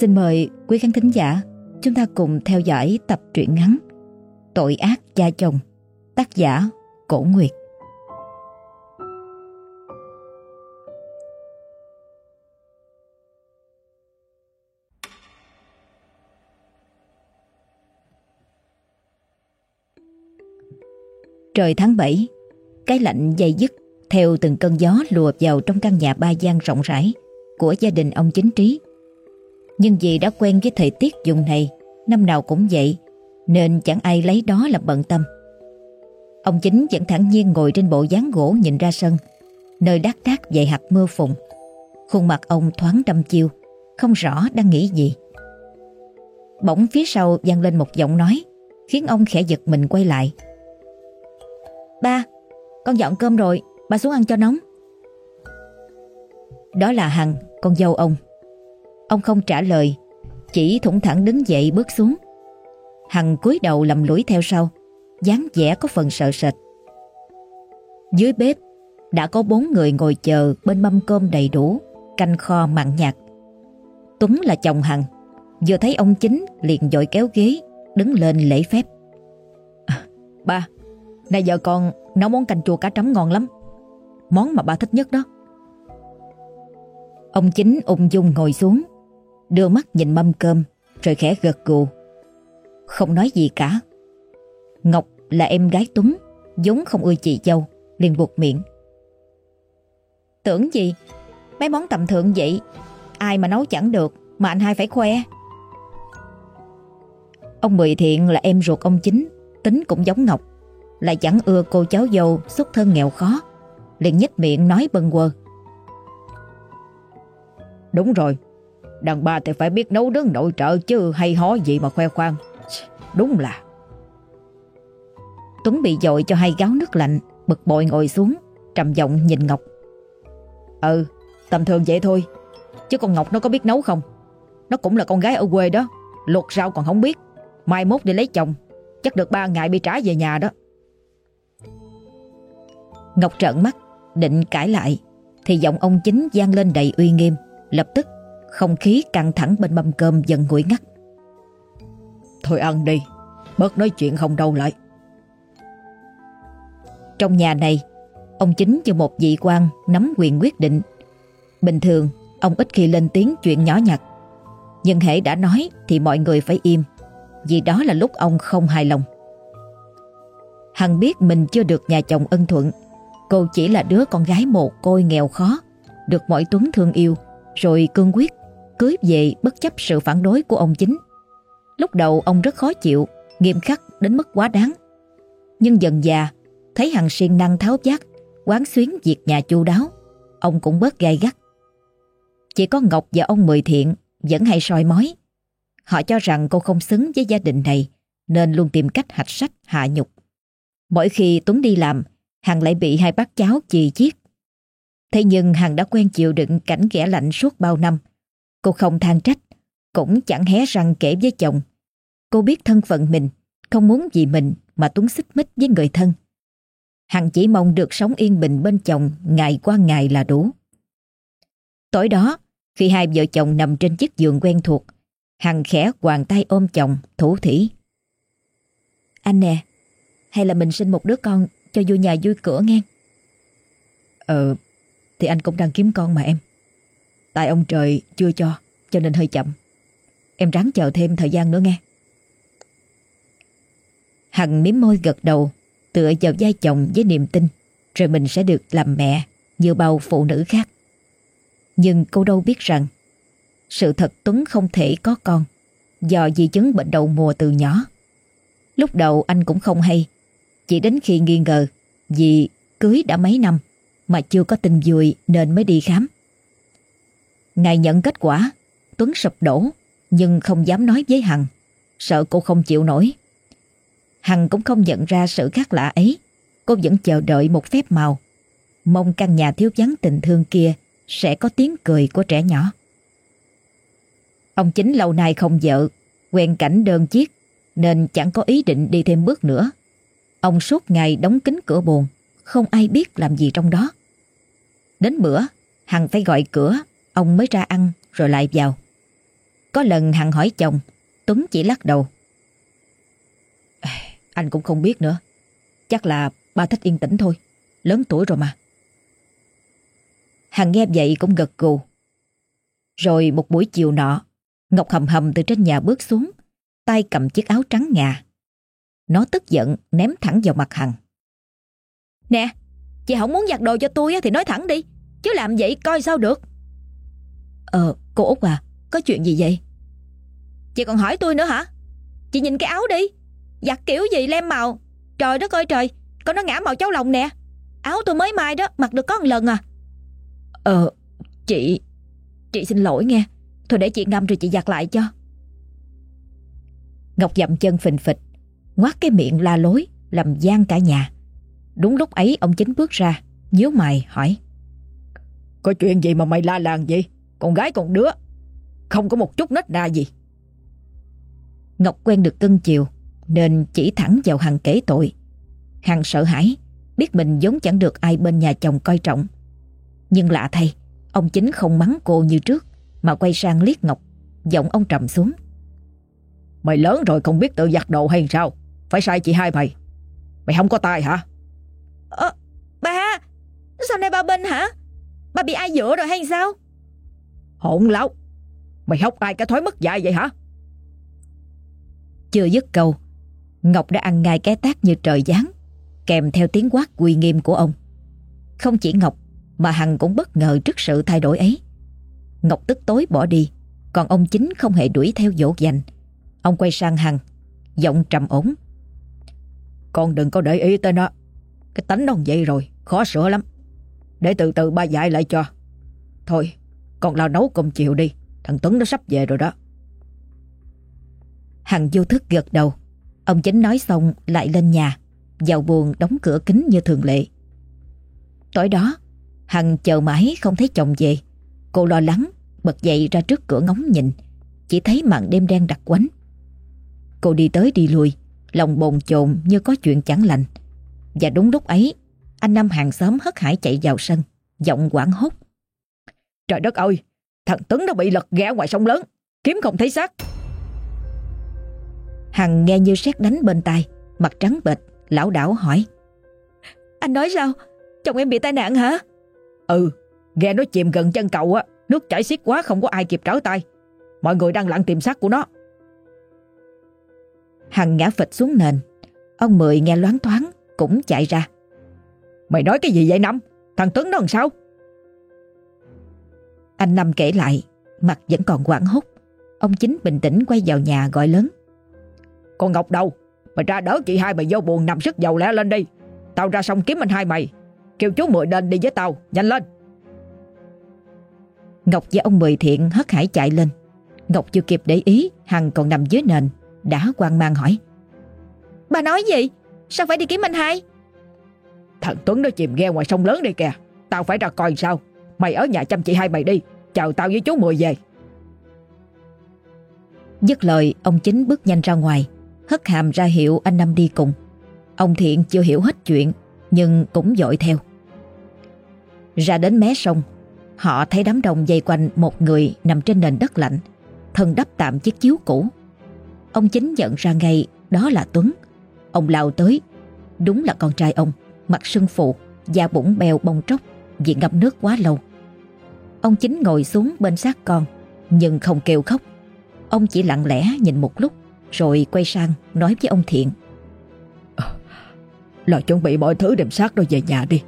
Xin mời quý khán thính giả chúng ta cùng theo dõi tập truyện ngắn Tội ác cha chồng tác giả Cổ Nguyệt. Trời tháng 7, cái lạnh dày dứt theo từng cơn gió lùa vào trong căn nhà ba gian rộng rãi của gia đình ông chính trí. Nhưng vì đã quen với thời tiết dùng này, năm nào cũng vậy, nên chẳng ai lấy đó làm bận tâm. Ông chính vẫn thẳng nhiên ngồi trên bộ dáng gỗ nhìn ra sân, nơi đát đát dày hạt mưa phùng Khuôn mặt ông thoáng đăm chiêu, không rõ đang nghĩ gì. Bỗng phía sau vang lên một giọng nói, khiến ông khẽ giật mình quay lại. Ba, con dọn cơm rồi, ba xuống ăn cho nóng. Đó là Hằng, con dâu ông. Ông không trả lời, chỉ thủng thẳng đứng dậy bước xuống. Hằng cúi đầu lầm lũi theo sau, dáng vẻ có phần sợ sệt. Dưới bếp đã có bốn người ngồi chờ bên mâm cơm đầy đủ, canh kho mặn nhạt. Tuấn là chồng Hằng, vừa thấy ông chính liền dội kéo ghế, đứng lên lễ phép. À, ba, nay giờ con nấu món canh chua cá trắm ngon lắm. Món mà ba thích nhất đó. Ông chính ung dung ngồi xuống, đưa mắt nhìn mâm cơm, rồi khẽ gật gù. Không nói gì cả. Ngọc là em gái Tuấn, vốn không ưa chị dâu, liền buộc miệng. Tưởng gì, mấy món tầm thượng vậy, ai mà nấu chẳng được, mà anh hai phải khoe. Ông Mười Thiện là em ruột ông chính, tính cũng giống Ngọc, lại chẳng ưa cô cháu dâu xuất thân nghèo khó, liền nhếch miệng nói bâng quơ. Đúng rồi, đàn bà thì phải biết nấu nướng nội trợ chứ hay hó gì mà khoe khoang. Đúng là. Tuấn bị dội cho hai gáo nước lạnh, Bực bội ngồi xuống, Trầm giọng nhìn Ngọc. Ừ tầm thường vậy thôi, Chứ con Ngọc nó có biết nấu không? Nó cũng là con gái ở quê đó Luộc rau còn không biết. Mai mốt đi lấy chồng, Chắc được ba ngày bị trả về nhà đó. Ngọc trợn mắt, Định cãi lại, Thì giọng ông chính gian lên đầy uy nghiêm, Lập tức không khí căng thẳng bên mâm cơm dần nguội ngắt. Thôi ăn đi Bớt nói chuyện không đâu lại. Trong nhà này Ông chính như một vị quan Nắm quyền quyết định. Bình thường ông ít khi lên tiếng chuyện nhỏ nhặt. Nhưng hễ đã nói Thì mọi người phải im Vì đó là lúc ông không hài lòng. Hằng biết mình chưa được nhà chồng ân thuận. Cô chỉ là đứa con gái mồ côi nghèo khó Được mọi Tuấn thương yêu Rồi cương quyết Cưới về bất chấp sự phản đối của ông chính Lúc đầu ông rất khó chịu, nghiêm khắc đến mức quá đáng. Nhưng dần già, thấy Hằng siêng năng tháo giác, quán xuyến việc nhà chu đáo, ông cũng bớt gai gắt. Chỉ có Ngọc và ông Mười Thiện vẫn hay soi mói. Họ cho rằng cô không xứng với gia đình này, nên luôn tìm cách hạch sách hạ nhục. Mỗi khi Tuấn đi làm, Hằng lại bị hai bác cháu chì chiết. Thế nhưng Hằng đã quen chịu đựng cảnh ghẻ lạnh suốt bao năm. Cô không than trách, cũng chẳng hé răng kể với chồng. Cô biết thân phận mình, không muốn vì mình mà Tuấn xích mít với người thân. Hằng chỉ mong được sống yên bình bên chồng ngày qua ngày là đủ. Tối đó, khi hai vợ chồng nằm trên chiếc giường quen thuộc, Hằng khẽ quàng tay ôm chồng, thủ thỉ. Anh nè, hay là mình sinh một đứa con cho vui nhà vui cửa nghe? Ờ, thì anh cũng đang kiếm con mà em. Tại ông trời chưa cho, cho nên hơi chậm. Em ráng chờ thêm thời gian nữa nghe. Hằng miếm môi gật đầu Tựa vào vai chồng với niềm tin Rồi mình sẽ được làm mẹ Như bao phụ nữ khác. Nhưng cô đâu biết rằng Sự thật Tuấn không thể có con Do di chứng bệnh đầu mùa từ nhỏ. Lúc đầu anh cũng không hay Chỉ đến khi nghi ngờ Vì cưới đã mấy năm Mà chưa có tin vui nên mới đi khám. Ngày nhận kết quả Tuấn sụp đổ nhưng không dám nói với Hằng, sợ cô không chịu nổi. Hằng cũng không nhận ra sự khác lạ ấy, cô vẫn chờ đợi một phép màu, mong căn nhà thiếu vắng tình thương kia sẽ có tiếng cười của trẻ nhỏ. Ông chính lâu nay không vợ, quen cảnh đơn chiếc nên chẳng có ý định đi thêm bước nữa. Ông suốt ngày đóng kín cửa buồn, không ai biết làm gì trong đó. Đến bữa, Hằng phải gọi cửa, ông mới ra ăn rồi lại vào. Có lần Hằng hỏi chồng, Tuấn chỉ lắc đầu. Anh cũng không biết nữa. Chắc là ba thích yên tĩnh thôi. Lớn tuổi rồi mà. Hằng nghe vậy cũng gật gù. Rồi một buổi chiều nọ, Ngọc hầm hầm từ trên nhà bước xuống, tay cầm chiếc áo trắng ngà. Nó tức giận ném thẳng vào mặt Hằng. Nè, chị không muốn giặt đồ cho tôi thì nói thẳng đi, chứ làm vậy coi sao được. Ờ, cô Út à, có chuyện gì vậy? Chị còn hỏi tôi nữa hả? Chị nhìn cái áo đi, giặt kiểu gì lem màu. Trời đất ơi trời, con nó ngã màu cháu lòng nè. Áo tôi mới mai đó, mặc được có một lần à. Ờ, chị, chị xin lỗi nghe. Thôi để chị ngâm rồi chị giặt lại cho. Ngọc dậm chân phình phịch, ngoát cái miệng la lối, làm gian cả nhà. Đúng lúc ấy ông chính bước ra, nhíu mày hỏi. Có chuyện gì mà mày la làng vậy? Con gái con đứa, không có một chút nết na gì. Ngọc quen được cưng chiều, nên chỉ thẳng vào Hằng kể tội. Hằng sợ hãi, biết mình giống chẳng được ai bên nhà chồng coi trọng. Nhưng lạ thay, ông chính không mắng cô như trước, mà quay sang liếc Ngọc, giọng ông trầm xuống. Mày lớn rồi không biết tự giặt đồ hay sao? Phải sai chị hai mày. Mày không có tài hả? Ờ, ba, sao nay ba bên hả? Ba bị ai dựa rồi hay sao? Hỗn láo, mày hóc ai cái thói mất dạy vậy hả? Chưa dứt câu, Ngọc đã ăn ngay cái tác như trời giáng, kèm theo tiếng quát uy nghiêm của ông. Không chỉ Ngọc, mà Hằng cũng bất ngờ trước sự thay đổi ấy. Ngọc tức tối bỏ đi, còn ông chính không hề đuổi theo dỗ dành. Ông quay sang Hằng, giọng trầm ổn. Con đừng có để ý tới nó. Cái tánh nó vậy rồi, khó sửa lắm. Để từ từ ba dạy lại cho. Thôi, con lo nấu cơm chiều đi. Thằng Tuấn nó sắp về rồi đó. Hằng vô thức gật đầu. Ông chính nói xong lại lên nhà, vào buồn đóng cửa kính như thường lệ. Tối đó, Hằng chờ mãi không thấy chồng về. Cô lo lắng, bật dậy ra trước cửa ngóng nhìn, chỉ thấy màn đêm đen đặc quánh. Cô đi tới đi lui, lòng bồn chồn như có chuyện chẳng lành. Và đúng lúc ấy, anh Năm hàng xóm hất hải chạy vào sân, giọng quảng hốt. Trời đất ơi, thằng Tuấn nó bị lật ghé ngoài sông lớn, kiếm không thấy xác. Hằng nghe như sét đánh bên tai, mặt trắng bệch, lão đảo hỏi. Anh nói sao? Chồng em bị tai nạn hả? Ừ, ghe nó chìm gần chân cầu á, nước chảy xiết quá không có ai kịp trở tay. Mọi người đang lặn tìm xác của nó. Hằng ngã phịch xuống nền. Ông Mười nghe loáng thoáng, cũng chạy ra. Mày nói cái gì vậy Năm? Thằng Tuấn nó làm sao? Anh Năm kể lại, mặt vẫn còn quảng hốt. Ông chính bình tĩnh quay vào nhà gọi lớn. Con Ngọc đâu? Mày ra đỡ chị hai mày vô buồn nằm sức dầu lẹ lên đi. Tao ra xong kiếm anh hai mày. Kêu chú Mười lên đi với tao, nhanh lên. Ngọc và ông Mười Thiện hất hải chạy lên. Ngọc chưa kịp để ý, Hằng còn nằm dưới nền, đã quan mang hỏi. Bà nói gì? Sao phải đi kiếm anh hai? Thằng Tuấn nó chìm ghe ngoài sông lớn đi kìa. Tao phải ra coi sao. Mày ở nhà chăm chị hai mày đi. Chờ tao với chú Mười về. Dứt lời, ông chính bước nhanh ra ngoài, hất hàm ra hiệu anh Năm đi cùng. Ông Thiện chưa hiểu hết chuyện, nhưng cũng dội theo. Ra đến mé sông, họ thấy đám đông dây quanh một người nằm trên nền đất lạnh, thân đắp tạm chiếc chiếu cũ. Ông chính nhận ra ngay đó là Tuấn. Ông lao tới, đúng là con trai ông, mặt sưng phụ, da bụng bèo bông tróc vì ngâm nước quá lâu. Ông chính ngồi xuống bên xác con, nhưng không kêu khóc. Ông chỉ lặng lẽ nhìn một lúc, rồi quay sang nói với ông Thiện. À, lo chuẩn bị mọi thứ đem xác đó về nhà đi.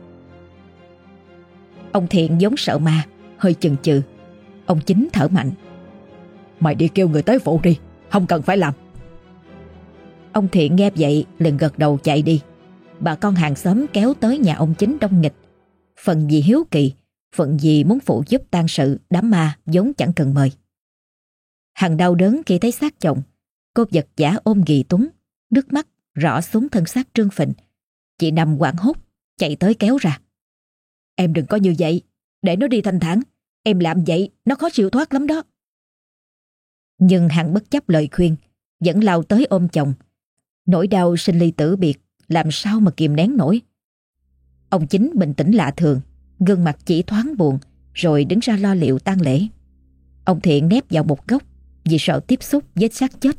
Ông Thiện giống sợ ma, hơi chừng chừ. Ông chính thở mạnh. Mày đi kêu người tới phụ đi, không cần phải làm. Ông Thiện nghe vậy liền gật đầu chạy đi. Bà con hàng xóm kéo tới nhà ông chính đông nghịch. Phần gì hiếu kỳ, phận gì muốn phụ giúp tan sự đám ma vốn chẳng cần mời. Hằng đau đớn khi thấy xác chồng, cô vật giả ôm ghì Tuấn, nước mắt rõ xuống thân xác trương phình. Chị nằm quảng hốt, chạy tới kéo ra. Em đừng có như vậy, để nó đi thanh thản. Em làm vậy, nó khó chịu thoát lắm đó. Nhưng Hằng bất chấp lời khuyên, vẫn lao tới ôm chồng. Nỗi đau sinh ly tử biệt, làm sao mà kìm nén nổi. Ông chính bình tĩnh lạ thường, gương mặt chỉ thoáng buồn, rồi đứng ra lo liệu tang lễ. Ông Thiện nép vào một góc, vì sợ tiếp xúc với xác chết.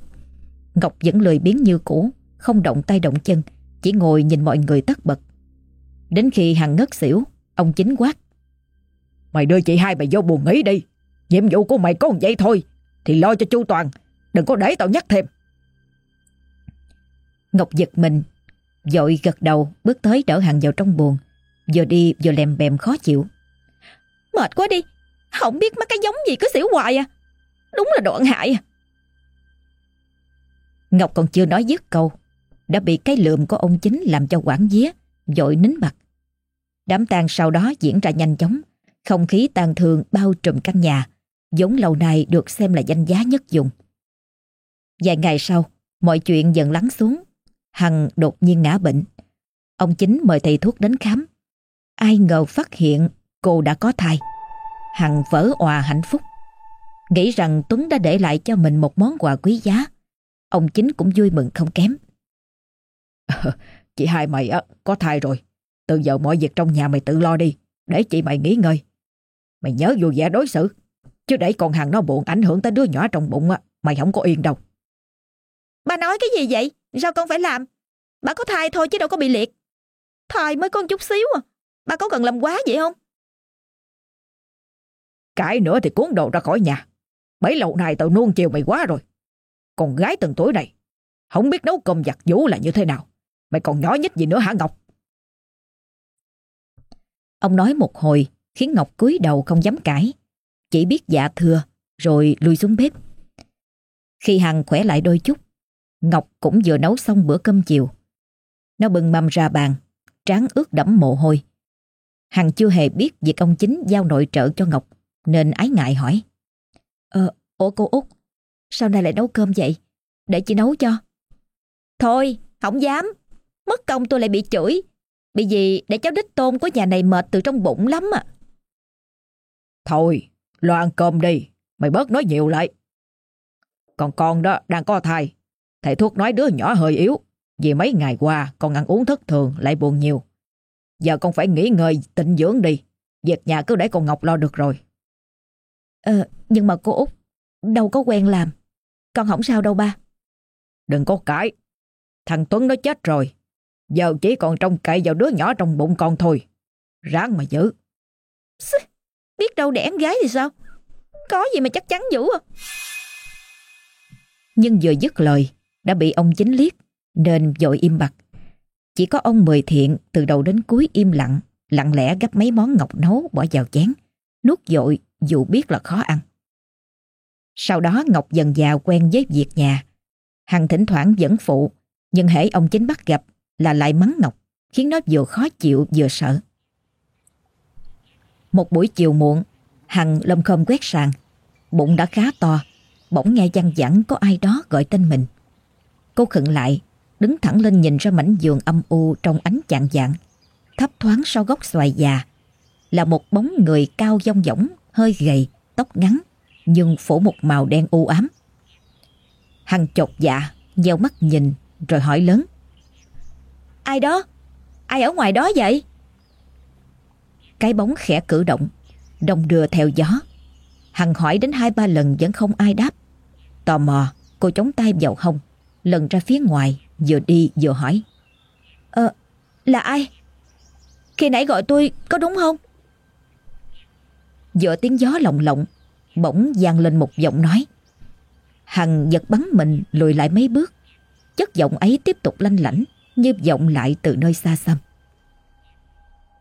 Ngọc vẫn lười biếng như cũ, không động tay động chân, chỉ ngồi nhìn mọi người tất bật. Đến khi Hằng ngất xỉu, ông chính quát. Mày đưa chị hai mày vô buồn nghỉ đi. Nhiệm vụ của mày có một vậy thôi, thì lo cho chu toàn, đừng có để tao nhắc thêm. Ngọc giật mình, dội gật đầu bước tới đỡ Hằng vào trong buồn, vừa đi vừa lèm bèm khó chịu. Mệt quá đi, không biết mắc cái giống gì cứ xỉu hoài à. Đúng là đoạn hại à. Ngọc còn chưa nói dứt câu, đã bị cái lượm của ông chính làm cho quảng vía, dội nín mặt Đám tang sau đó diễn ra nhanh chóng, không khí tàn thương bao trùm căn nhà, giống lâu nay được xem là danh giá nhất dùng. Vài ngày sau, mọi chuyện dần lắng xuống, Hằng đột nhiên ngã bệnh. Ông chính mời thầy thuốc đến khám. Ai ngờ phát hiện cô đã có thai. Hằng vỡ òa hạnh phúc. Nghĩ rằng Tuấn đã để lại cho mình một món quà quý giá. Ông chính cũng vui mừng không kém. chị hai mày á, có thai rồi. Từ giờ mọi việc trong nhà mày tự lo đi, để chị mày nghỉ ngơi. Mày nhớ vui vẻ đối xử, chứ để con hàng nó buồn ảnh hưởng tới đứa nhỏ trong bụng á, mày không có yên đâu. Bà nói cái gì vậy? Sao con phải làm? Bà có thai thôi chứ đâu có bị liệt. Thai mới có một chút xíu à. Bà có cần làm quá vậy không? Cãi nữa thì cuốn đồ ra khỏi nhà. Bấy lâu nay tao nuông chiều mày quá rồi. Con gái từng tuổi này, không biết nấu cơm giặt vũ là như thế nào. Mày còn nhỏ nhất gì nữa hả Ngọc? Ông nói một hồi khiến Ngọc cúi đầu không dám cãi. Chỉ biết dạ thưa rồi lui xuống bếp. Khi Hằng khỏe lại đôi chút, Ngọc cũng vừa nấu xong bữa cơm chiều. Nó bưng mâm ra bàn, trán ướt đẫm mồ hôi. Hằng chưa hề biết việc ông chính giao nội trợ cho Ngọc, nên ái ngại hỏi. Ờ, ủa cô Út, sao nay lại nấu cơm vậy? Để chị nấu cho. Thôi, không dám. Mất công tôi lại bị chửi. Bị gì để cháu đích tôn của nhà này mệt từ trong bụng lắm à. Thôi, lo ăn cơm đi, mày bớt nói nhiều lại. Còn con đó đang có thai, thầy thuốc nói đứa nhỏ hơi yếu, vì mấy ngày qua con ăn uống thất thường lại buồn nhiều. Giờ con phải nghỉ ngơi tịnh dưỡng đi, việc nhà cứ để con Ngọc lo được rồi. Ờ, nhưng mà cô Út, đâu có quen làm, con không sao đâu ba. Đừng có cãi, thằng Tuấn nó chết rồi, giờ chỉ còn trông cậy vào đứa nhỏ trong bụng con thôi. Ráng mà giữ. Biết đâu đẻ gái thì sao? Có gì mà chắc chắn dữ à? Nhưng vừa dứt lời, đã bị ông chính liếc, nên vội im bặt. Chỉ có ông Mười Thiện từ đầu đến cuối im lặng, lặng lẽ gấp mấy món ngọc nấu bỏ vào chén, nuốt dội dù biết là khó ăn. Sau đó Ngọc dần già quen với việc nhà. Hằng thỉnh thoảng vẫn phụ, nhưng hễ ông chính bắt gặp là lại mắng Ngọc, khiến nó vừa khó chịu vừa sợ. Một buổi chiều muộn, Hằng lâm khom quét sàn. Bụng đã khá to, bỗng nghe chăng vẳng có ai đó gọi tên mình. Cô khựng lại, đứng thẳng lên nhìn ra mảnh giường âm u trong ánh chạng dạng. Thấp thoáng sau gốc xoài già là một bóng người cao dông dỏng, hơi gầy, tóc ngắn, nhưng phủ một màu đen u ám. Hằng chột dạ, gieo mắt nhìn rồi hỏi lớn. Ai đó? Ai ở ngoài đó vậy? Cái bóng khẽ cử động, đồng đưa theo gió. Hằng hỏi đến hai ba lần vẫn không ai đáp. Tò mò, cô chống tay vào hông, lần ra phía ngoài, vừa đi vừa hỏi. Ờ, là ai? Khi nãy gọi tôi có đúng không? Giữa tiếng gió lộng lộng, bỗng vang lên một giọng nói. Hằng giật bắn mình lùi lại mấy bước. Chất giọng ấy tiếp tục lanh lảnh, như vọng lại từ nơi xa xăm.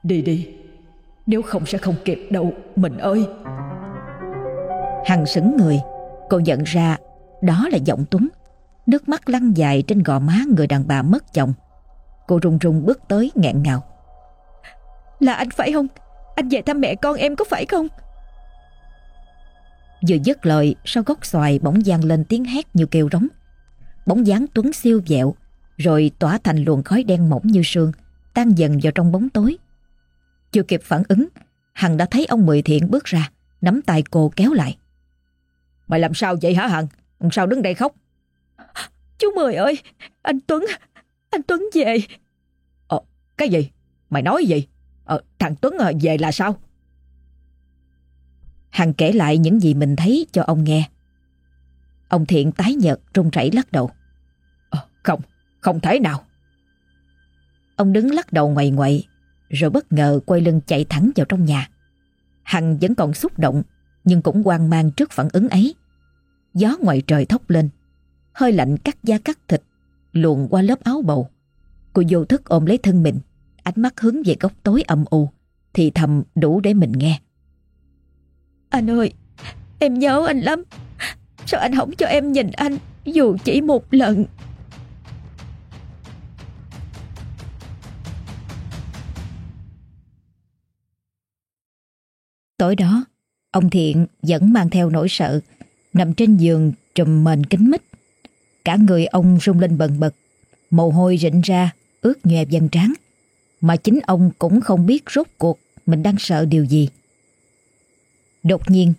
Đi đi, nếu không sẽ không kịp đâu, mình ơi. Hằng sững người, cô nhận ra đó là giọng Tuấn. Nước mắt lăn dài trên gò má người đàn bà mất chồng. Cô run run bước tới nghẹn ngào. Là anh phải không? Anh về thăm mẹ con em có phải không? Vừa dứt lời, Sau gốc xoài bỗng vang lên tiếng hét như kêu rống Bóng dáng Tuấn siêu dẹo, Rồi tỏa thành luồng khói đen mỏng như sương, Tan dần vào trong bóng tối Chưa kịp phản ứng, Hằng đã thấy ông Mười Thiện bước ra, Nắm tay cô kéo lại Mày làm sao vậy hả Hằng Sao đứng đây khóc Chú Mười ơi Anh Tuấn Anh Tuấn về Ờ cái gì Mày nói gì Ờ thằng Tuấn ờ, về là sao Hằng kể lại những gì mình thấy cho ông nghe. Ông Thiện tái nhợt run rẩy lắc đầu. Ờ, không, không thể nào. Ông đứng lắc đầu ngoại ngoại, rồi bất ngờ quay lưng chạy thẳng vào trong nhà. Hằng vẫn còn xúc động, nhưng cũng hoang mang trước phản ứng ấy. Gió ngoài trời thốc lên, hơi lạnh cắt da cắt thịt, luồn qua lớp áo bầu. Cô vô thức ôm lấy thân mình, ánh mắt hướng về góc tối âm u, thì thầm đủ để mình nghe. Anh ơi, em nhớ anh lắm. Sao anh không cho em nhìn anh dù chỉ một lần? Tối đó, ông Thiện vẫn mang theo nỗi sợ, nằm trên giường trùm mền kính mít. Cả người ông rung lên bần bật, mồ hôi rịn ra, ướt nhòe dần trán. Mà chính ông cũng không biết rốt cuộc mình đang sợ điều gì. Đột nhiên,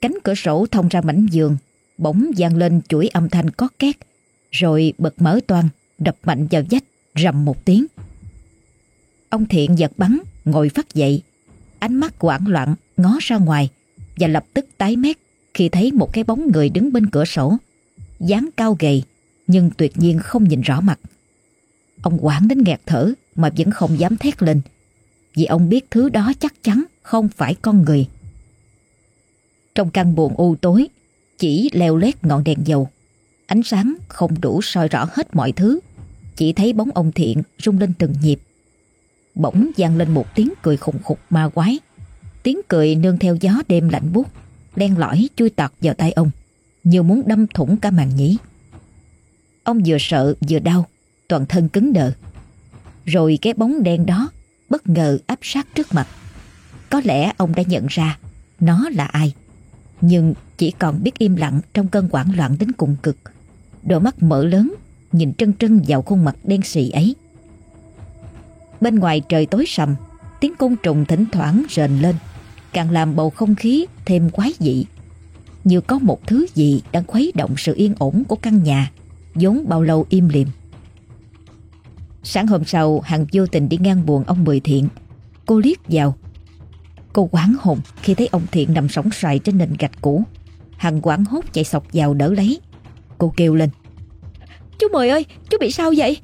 cánh cửa sổ thông ra mảnh giường, bỗng vang lên chuỗi âm thanh có két, rồi bật mở toan, đập mạnh vào vách, rầm một tiếng. Ông Thiện giật bắn, ngồi phát dậy, ánh mắt hoảng loạn ngó ra ngoài và lập tức tái mét khi thấy một cái bóng người đứng bên cửa sổ, dáng cao gầy nhưng tuyệt nhiên không nhìn rõ mặt. Ông quảng đến nghẹt thở mà vẫn không dám thét lên, vì ông biết thứ đó chắc chắn không phải con người. Trong căn buồng u tối, chỉ leo lét ngọn đèn dầu. Ánh sáng không đủ soi rõ hết mọi thứ, chỉ thấy bóng ông thiện rung lên từng nhịp. Bỗng vang lên một tiếng cười khùng khục ma quái. Tiếng cười nương theo gió đêm lạnh buốt, len lỏi chui tọt vào tay ông, như muốn đâm thủng cả màn nhĩ. Ông vừa sợ vừa đau, toàn thân cứng đờ. Rồi cái bóng đen đó bất ngờ áp sát trước mặt. Có lẽ ông đã nhận ra nó là ai. Nhưng chỉ còn biết im lặng trong cơn hoảng loạn đến cùng cực. Đôi mắt mở lớn, nhìn trân trân vào khuôn mặt đen xì ấy. Bên ngoài trời tối sầm, tiếng côn trùng thỉnh thoảng rền lên, càng làm bầu không khí thêm quái dị. Như có một thứ gì đang khuấy động sự yên ổn của căn nhà, vốn bao lâu im lìm. Sáng hôm sau, Hằng vô tình đi ngang buồn ông Mười Thiện. Cô liếc vào. Cô quán hồn khi thấy ông Thiện nằm sóng xoài trên nền gạch cũ. Hằng quán hốt chạy sọc vào đỡ lấy. Cô kêu lên. Chú Mười ơi, chú bị sao vậy?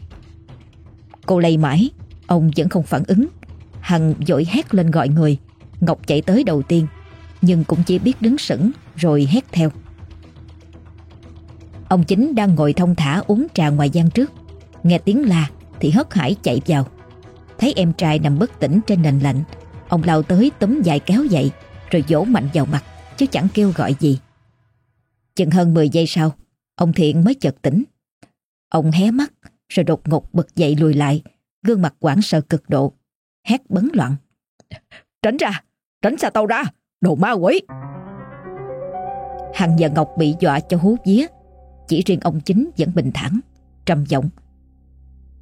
Cô lay mãi, ông vẫn không phản ứng. Hằng dội hét lên gọi người. Ngọc chạy tới đầu tiên, nhưng cũng chỉ biết đứng sững rồi hét theo. Ông chính đang ngồi thông thả uống trà ngoài gian trước. Nghe tiếng la, thì hớt hải chạy vào. Thấy em trai nằm bất tỉnh trên nền lạnh, ông lao tới túm dài kéo dậy, rồi vỗ mạnh vào mặt, chứ chẳng kêu gọi gì. Chừng hơn 10 giây sau, ông Thiện mới chợt tỉnh. Ông hé mắt, rồi đột ngột bật dậy lùi lại, gương mặt quảng sợ cực độ, hét bấn loạn. Tránh ra, tránh xa tao ra, đồ ma quỷ. Hằng và Ngọc bị dọa cho hú vía, chỉ riêng ông chính vẫn bình thản, trầm giọng.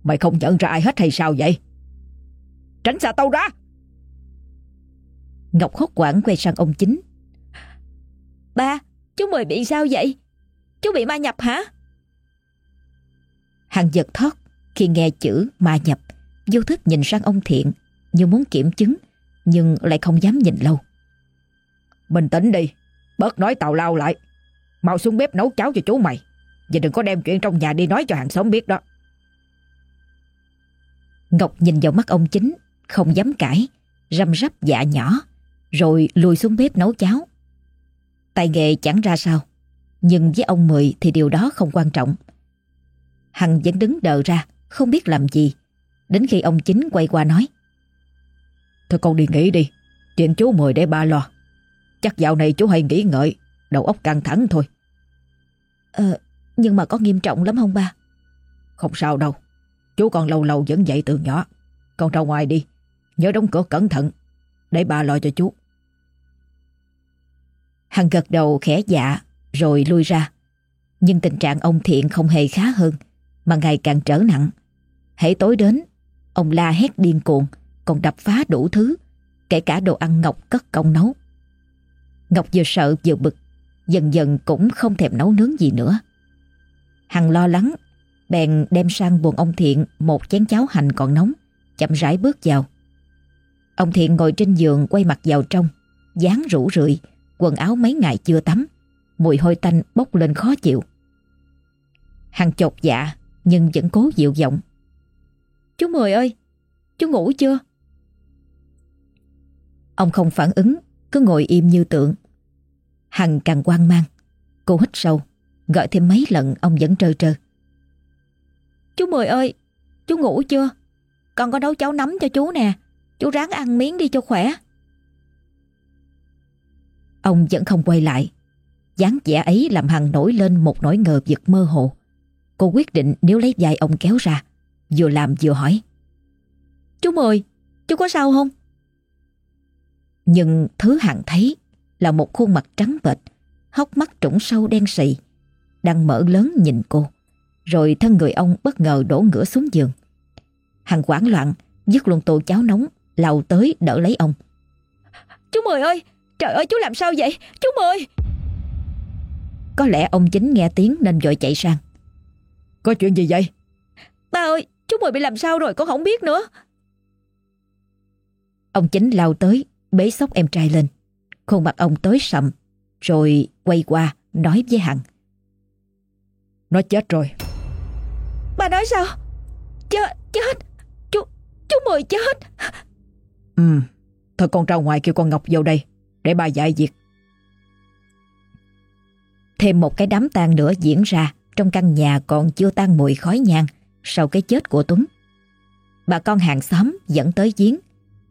Mày không nhận ra ai hết hay sao vậy? Tránh xa tao ra! Ngọc hốt quảng quay sang ông chính. Ba, chú Mười bị sao vậy? Chú bị ma nhập hả? Hằng giật thoát khi nghe chữ ma nhập, vô thức nhìn sang ông Thiện như muốn kiểm chứng, nhưng lại không dám nhìn lâu. Bình tĩnh đi, bớt nói tào lao lại. Mau xuống bếp nấu cháo cho chú mày. Và đừng có đem chuyện trong nhà đi nói cho hàng xóm biết đó. Ngọc nhìn vào mắt ông chính, không dám cãi, răm rắp dạ nhỏ, rồi lùi xuống bếp nấu cháo. Tài nghề chẳng ra sao, nhưng với ông Mười thì điều đó không quan trọng. Hằng vẫn đứng đờ ra, không biết làm gì, đến khi ông chính quay qua nói. Thôi con đi nghỉ đi, chuyện chú Mười để ba lo. Chắc dạo này chú hay nghỉ ngợi, đầu óc căng thẳng thôi. Ờ, nhưng mà có nghiêm trọng lắm không ba? Không sao đâu, Chú còn lâu lâu vẫn dậy từ nhỏ. Con ra ngoài đi, nhớ đóng cửa cẩn thận, để bà lo cho chú. Hằng gật đầu khẽ dạ, rồi lui ra. Nhưng tình trạng ông Thiện không hề khá hơn, mà ngày càng trở nặng. Hãy tối đến, ông la hét điên cuồng, còn đập phá đủ thứ, kể cả đồ ăn Ngọc cất công nấu. Ngọc vừa sợ vừa bực, dần dần cũng không thèm nấu nướng gì nữa. Hằng lo lắng Bèn đem sang buồng ông Thiện một chén cháo hành còn nóng, chậm rãi bước vào. Ông Thiện ngồi trên giường quay mặt vào trong, dáng rủ rượi, quần áo mấy ngày chưa tắm. mùi hôi tanh bốc lên khó chịu. Hằng chột dạ nhưng vẫn cố dịu giọng. Chú Mười ơi, chú ngủ chưa? Ông không phản ứng, cứ ngồi im như tượng. Hằng càng quan mang. Cô hít sâu, gọi thêm mấy lần ông vẫn trơ trơ. Chú Mười ơi, chú ngủ chưa? Con có nấu cháo nấm cho chú nè. Chú ráng ăn miếng đi cho khỏe. Ông vẫn không quay lại. dáng vẻ ấy làm Hằng nổi lên một nỗi ngờ vực mơ hồ. Cô quyết định nếu lấy vai ông kéo ra, vừa làm vừa hỏi. Chú Mười, chú có sao không? Nhưng thứ Hằng thấy là một khuôn mặt trắng bệch, hốc mắt trũng sâu đen sì, đang mở lớn nhìn cô. Rồi thân người ông bất ngờ đổ ngửa xuống giường. Hằng hoảng loạn, dứt luôn tô cháo nóng, lao tới đỡ lấy ông. Chú Mười ơi, trời ơi chú làm sao vậy, chú Mười. Có lẽ ông chính nghe tiếng nên vội chạy sang. Có chuyện gì vậy? Ba ơi, chú Mười bị làm sao rồi con không biết nữa. Ông chính lao tới, bế sóc em trai lên. Khuôn mặt ông tối sầm, rồi quay qua nói với Hằng. Nó chết rồi. Bà nói sao? Chết, chết. Chú, chú Mười chết. Ừ, thôi con ra ngoài kêu con Ngọc vô đây, để bà dạy việc. Thêm một cái đám tang nữa diễn ra trong căn nhà còn chưa tan mùi khói nhang sau cái chết của Tuấn. Bà con hàng xóm dẫn tới giếng,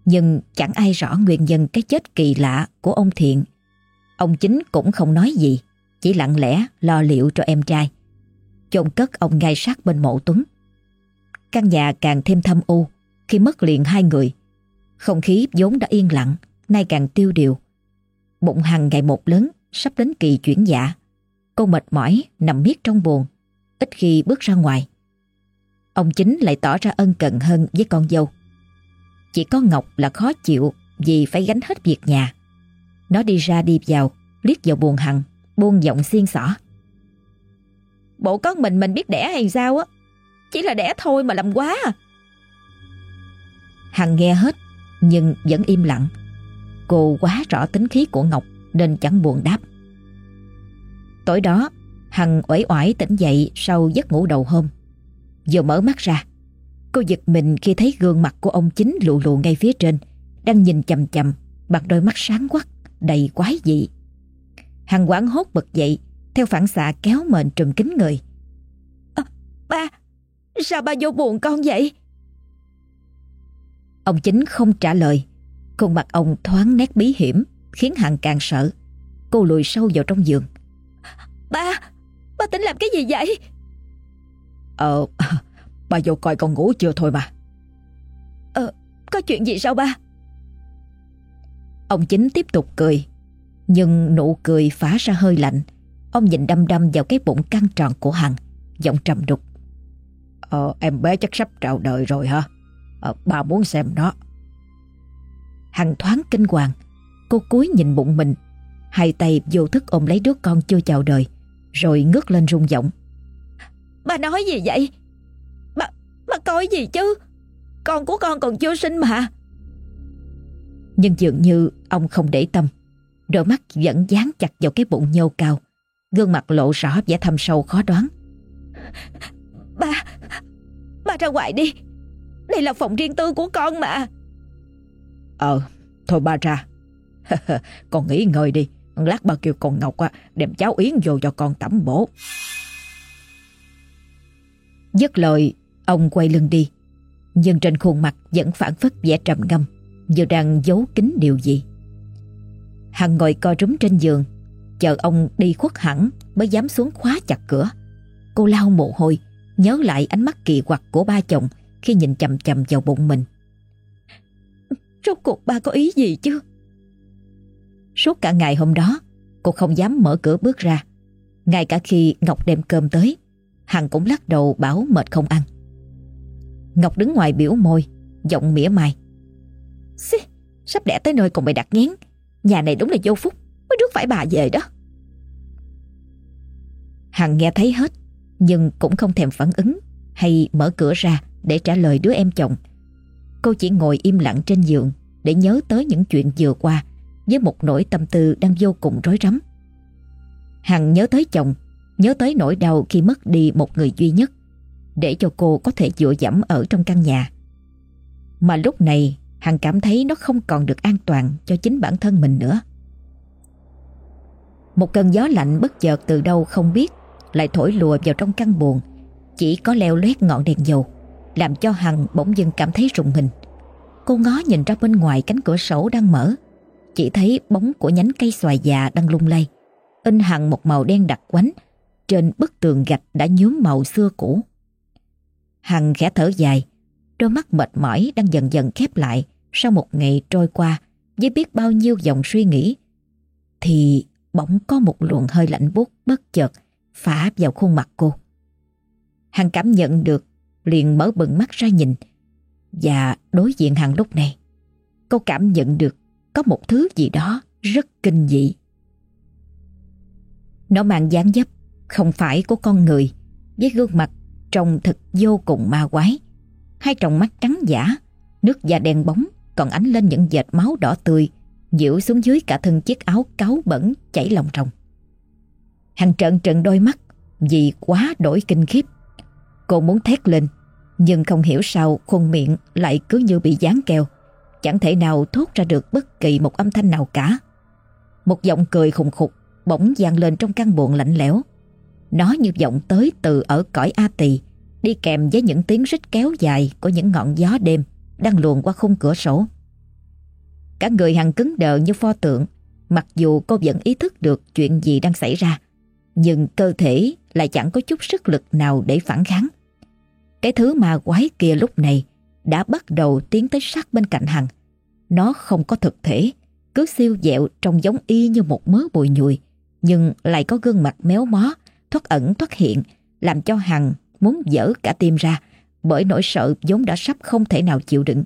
nhưng chẳng ai rõ nguyên nhân cái chết kỳ lạ của ông Thiện. Ông chính cũng không nói gì, chỉ lặng lẽ lo liệu cho em trai. Chôn cất ông ngay sát bên mộ Tuấn. Căn nhà càng thêm thâm u khi mất liền hai người. Không khí vốn đã yên lặng, nay càng tiêu điều. Bụng hằng ngày một lớn, sắp đến kỳ chuyển dạ. Cô mệt mỏi, nằm miết trong buồn, ít khi bước ra ngoài. Ông chính lại tỏ ra ân cần hơn với con dâu. Chỉ có Ngọc là khó chịu vì phải gánh hết việc nhà. Nó đi ra đi vào, liếc vào buồn hằng, buông giọng xiên xỏ. Bộ con mình mình biết đẻ hay sao á. Chỉ là đẻ thôi mà làm quá à. Hằng nghe hết, Nhưng vẫn im lặng. Cô quá rõ tính khí của Ngọc, Nên chẳng buồn đáp. Tối đó, Hằng uể oải tỉnh dậy Sau giấc ngủ đầu hôm. Vừa mở mắt ra, Cô giật mình khi thấy gương mặt của ông chính lù lù ngay phía trên, Đang nhìn chầm chầm Bằng đôi mắt sáng quắc, Đầy quái dị. Hằng quảng hốt bật dậy theo phản xạ kéo mền trùm kính người. À, Ba Sao ba vô buồn con vậy? Ông chính không trả lời. Khuôn mặt ông thoáng nét bí hiểm Khiến Hằng càng sợ. Cô lùi sâu vào trong giường. Ba Ba tính làm cái gì vậy? Ờ Bà vô coi con ngủ chưa thôi mà. Ờ Có chuyện gì sao ba? Ông chính tiếp tục cười Nhưng nụ cười phá ra hơi lạnh Ông nhìn đăm đăm vào cái bụng căng tròn của Hằng Giọng trầm đục. Ờ em bé chắc sắp trào đời rồi hả? Ờ, Bà muốn xem nó. Hằng thoáng kinh hoàng. Cô cúi nhìn bụng mình. Hai tay vô thức ôm lấy đứa con chưa chào đời Rồi ngước lên rung giọng. Bà nói gì vậy? Bà, bà coi gì chứ? Con của con còn chưa sinh mà. Nhưng dường như ông không để tâm. Đôi mắt vẫn dán chặt vào cái bụng nhô cao. Gương mặt lộ rõ vẻ thâm sâu khó đoán. Ba Ba ra ngoài đi. Đây là phòng riêng tư của con mà. Ờ Thôi ba ra. Con nghỉ ngơi đi. Lát ba kêu con Ngọc á, đem cháu yến vô cho con tắm bổ. Dứt lời Ông quay lưng đi. Nhưng trên khuôn mặt vẫn phản phất vẻ trầm ngâm Như đang giấu kín điều gì. Hằng ngồi co rúm trên giường Chờ ông đi khuất hẳn Mới dám xuống khóa chặt cửa. Cô lau mồ hôi Nhớ lại ánh mắt kỳ quặc của ba chồng Khi nhìn chầm chầm vào bụng mình. Rốt cuộc ba có ý gì chứ? Suốt cả ngày hôm đó Cô không dám mở cửa bước ra. Ngay cả khi Ngọc đem cơm tới Hằng cũng lắc đầu bảo mệt không ăn. Ngọc đứng ngoài biểu môi Giọng mỉa mai. Xí, Sắp đẻ tới nơi còn bị đặt nghén. Nhà này đúng là vô phúc Mới rước phải bà về đó Hằng nghe thấy hết Nhưng cũng không thèm phản ứng Hay mở cửa ra để trả lời đứa em chồng Cô chỉ ngồi im lặng trên giường Để nhớ tới những chuyện vừa qua Với một nỗi tâm tư đang vô cùng rối rắm Hằng nhớ tới chồng, nhớ tới nỗi đau khi mất đi một người duy nhất, để cho cô có thể dựa dẫm ở trong căn nhà. Mà lúc này Hằng cảm thấy nó không còn được an toàn cho chính bản thân mình nữa. Một cơn gió lạnh bất chợt từ đâu không biết lại thổi lùa vào trong căn buồn chỉ có leo loét ngọn đèn dầu, làm cho Hằng bỗng dưng cảm thấy rùng mình. Cô ngó nhìn ra bên ngoài cánh cửa sổ đang mở, chỉ thấy bóng của nhánh cây xoài già đang lung lay, in hằng một màu đen đặc quánh trên bức tường gạch đã nhuốm màu xưa cũ. Hằng khẽ thở dài, đôi mắt mệt mỏi đang dần dần khép lại sau một ngày trôi qua với biết bao nhiêu dòng suy nghĩ. Thì bỗng có một luồng hơi lạnh buốt bất chợt phá vào khuôn mặt cô. Hằng cảm nhận được, liền mở bừng mắt ra nhìn. Và đối diện Hằng lúc này, cô cảm nhận được có một thứ gì đó rất kinh dị. Nó mang dáng dấp không phải của con người, với gương mặt trông thật vô cùng ma quái. Hai tròng mắt trắng giả, nước da đen bóng còn ánh lên những vệt máu đỏ tươi nhiễu xuống dưới cả thân chiếc áo cáo bẩn chảy lòng tròng. Hằng trận trận đôi mắt vì quá đổi kinh khiếp. Cô muốn thét lên, nhưng không hiểu sao khuôn miệng lại cứ như bị dán keo, chẳng thể nào thốt ra được bất kỳ một âm thanh nào cả. Một giọng cười khùng khục bỗng vang lên trong căn buồng lạnh lẽo. Nó như vọng tới từ ở cõi A Tỳ, đi kèm với những tiếng rít kéo dài của những ngọn gió đêm đang luồn qua khung cửa sổ. Cả người hằng cứng đờ như pho tượng, mặc dù cô vẫn ý thức được chuyện gì đang xảy ra, nhưng cơ thể lại chẳng có chút sức lực nào để phản kháng. Cái thứ ma quái kia lúc này đã bắt đầu tiến tới sát bên cạnh Hằng. Nó không có thực thể, cứ siêu dẹo trông giống y như một mớ bụi nhùi, nhưng lại có gương mặt méo mó, thoát ẩn thoát hiện, làm cho Hằng muốn dở cả tim ra bởi nỗi sợ vốn đã sắp không thể nào chịu đựng.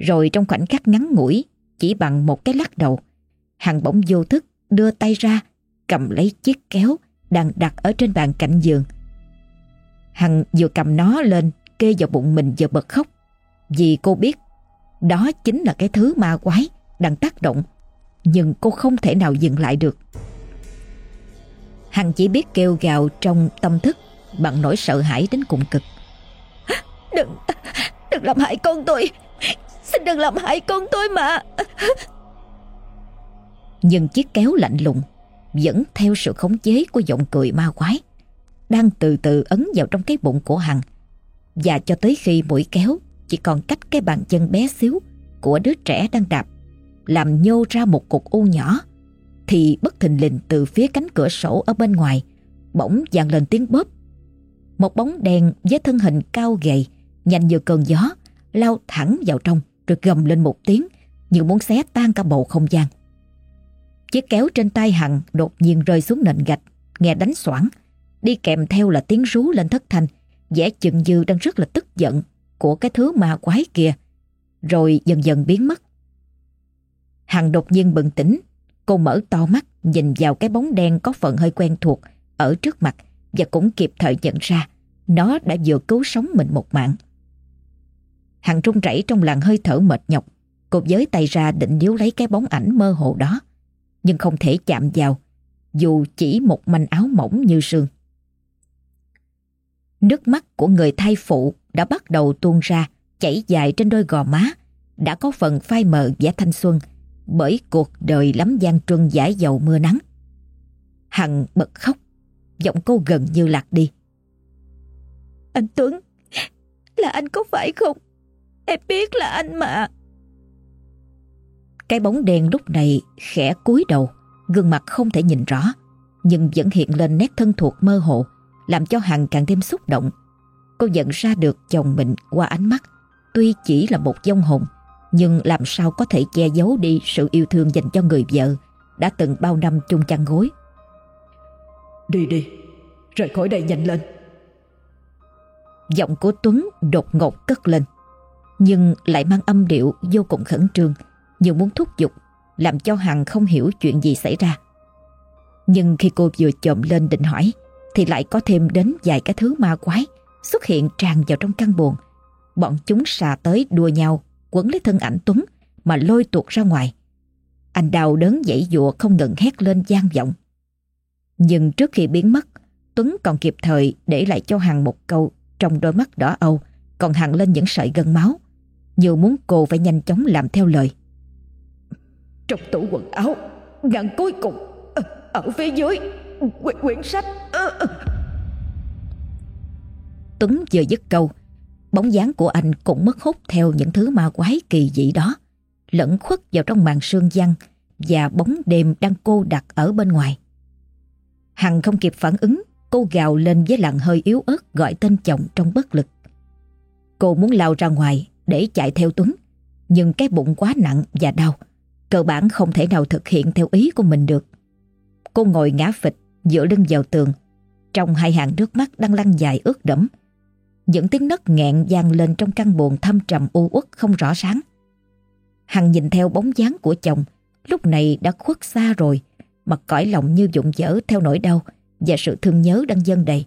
Rồi trong khoảnh khắc ngắn ngủi, chỉ bằng một cái lắc đầu, Hằng bỗng vô thức đưa tay ra, cầm lấy chiếc kéo đang đặt ở trên bàn cạnh giường. Hằng vừa cầm nó lên, kê vào bụng mình vừa bật khóc, vì cô biết đó chính là cái thứ ma quái đang tác động, nhưng cô không thể nào dừng lại được. Hằng chỉ biết kêu gào trong tâm thức bằng nỗi sợ hãi đến cùng cực. Đừng, đừng làm hại con tôi, xin đừng làm hại con tôi mà. Nhưng chiếc kéo lạnh lùng vẫn theo sự khống chế của giọng cười ma quái, đang từ từ ấn vào trong cái bụng của Hằng. Và cho tới khi mũi kéo chỉ còn cách cái bàn chân bé xíu của đứa trẻ đang đạp, làm nhô ra một cục u nhỏ, thì bất thình lình từ phía cánh cửa sổ ở bên ngoài bỗng vang lên tiếng bóp. Một bóng đèn với thân hình cao gầy, nhanh như cơn gió, lao thẳng vào trong rồi gầm lên một tiếng, như muốn xé tan cả bầu không gian. Chiếc kéo trên tay Hằng đột nhiên rơi xuống nền gạch, nghe đánh xoảng. Đi kèm theo là tiếng rú lên thất thanh, vẻ chừng như đang rất là tức giận của cái thứ ma quái kia. Rồi dần dần biến mất. Hằng đột nhiên bừng tỉnh, Cô mở to mắt, nhìn vào cái bóng đen có phần hơi quen thuộc ở trước mặt và cũng kịp thời nhận ra, nó đã vừa cứu sống mình một mạng. Hằng trung rẩy trong làn hơi thở mệt nhọc, cô giới tay ra định níu lấy cái bóng ảnh mơ hồ đó, nhưng không thể chạm vào, dù chỉ một manh áo mỏng như sương. Nước mắt của người thai phụ đã bắt đầu tuôn ra, chảy dài trên đôi gò má, đã có phần phai mờ vẻ thanh xuân, bởi cuộc đời lắm gian truân giải dầu mưa nắng. Hằng bật khóc, giọng cô gần như lạc đi. Anh Tuấn, là anh có phải không? Em biết là anh mà. Cái bóng đen lúc này khẽ cúi đầu, gương mặt không thể nhìn rõ, nhưng vẫn hiện lên nét thân thuộc mơ hồ, làm cho Hằng càng thêm xúc động. Cô nhận ra được chồng mình qua ánh mắt, tuy chỉ là một dông hồn, nhưng làm sao có thể che giấu đi sự yêu thương dành cho người vợ đã từng bao năm chung chăn gối. Đi đi, rời khỏi đây nhanh lên. Giọng của Tuấn đột ngột cất lên, nhưng lại mang âm điệu vô cùng khẩn trương, như muốn thúc giục, làm cho Hằng không hiểu chuyện gì xảy ra. Nhưng khi cô vừa chồm lên định hỏi, thì lại có thêm đến vài cái thứ ma quái xuất hiện tràn vào trong căn buồng. Bọn chúng xà tới đua nhau quấn lấy thân ảnh Tuấn mà lôi tuột ra ngoài. Anh đau đớn dãy dụa không ngừng hét lên gian vọng. Nhưng trước khi biến mất, Tuấn còn kịp thời để lại cho Hằng một câu trong đôi mắt đỏ âu còn hằng lên những sợi gân máu, như muốn cô phải nhanh chóng làm theo lời. Trong tủ quần áo, ngăn cuối cùng, ở, ở phía dưới, quyển, quyển sách. Tuấn vừa dứt câu, bóng dáng của anh cũng mất hút theo những thứ ma quái kỳ dị đó, lẫn khuất vào trong màn sương giăng và bóng đêm đang cô đặt ở bên ngoài. Hằng không kịp phản ứng, cô gào lên với lặng hơi yếu ớt gọi tên chồng trong bất lực. Cô muốn lao ra ngoài để chạy theo Tuấn, nhưng cái bụng quá nặng và đau, cơ bản không thể nào thực hiện theo ý của mình được. Cô ngồi ngã phịch dựa lưng vào tường, trong hai hàng nước mắt đang lăn dài ướt đẫm. Những tiếng nấc nghẹn vang lên trong căn buồn thâm trầm u uất không rõ sáng. Hằng nhìn theo bóng dáng của chồng, lúc này đã khuất xa rồi, mặt cõi lòng như dụng dở theo nỗi đau và sự thương nhớ đang dâng đầy.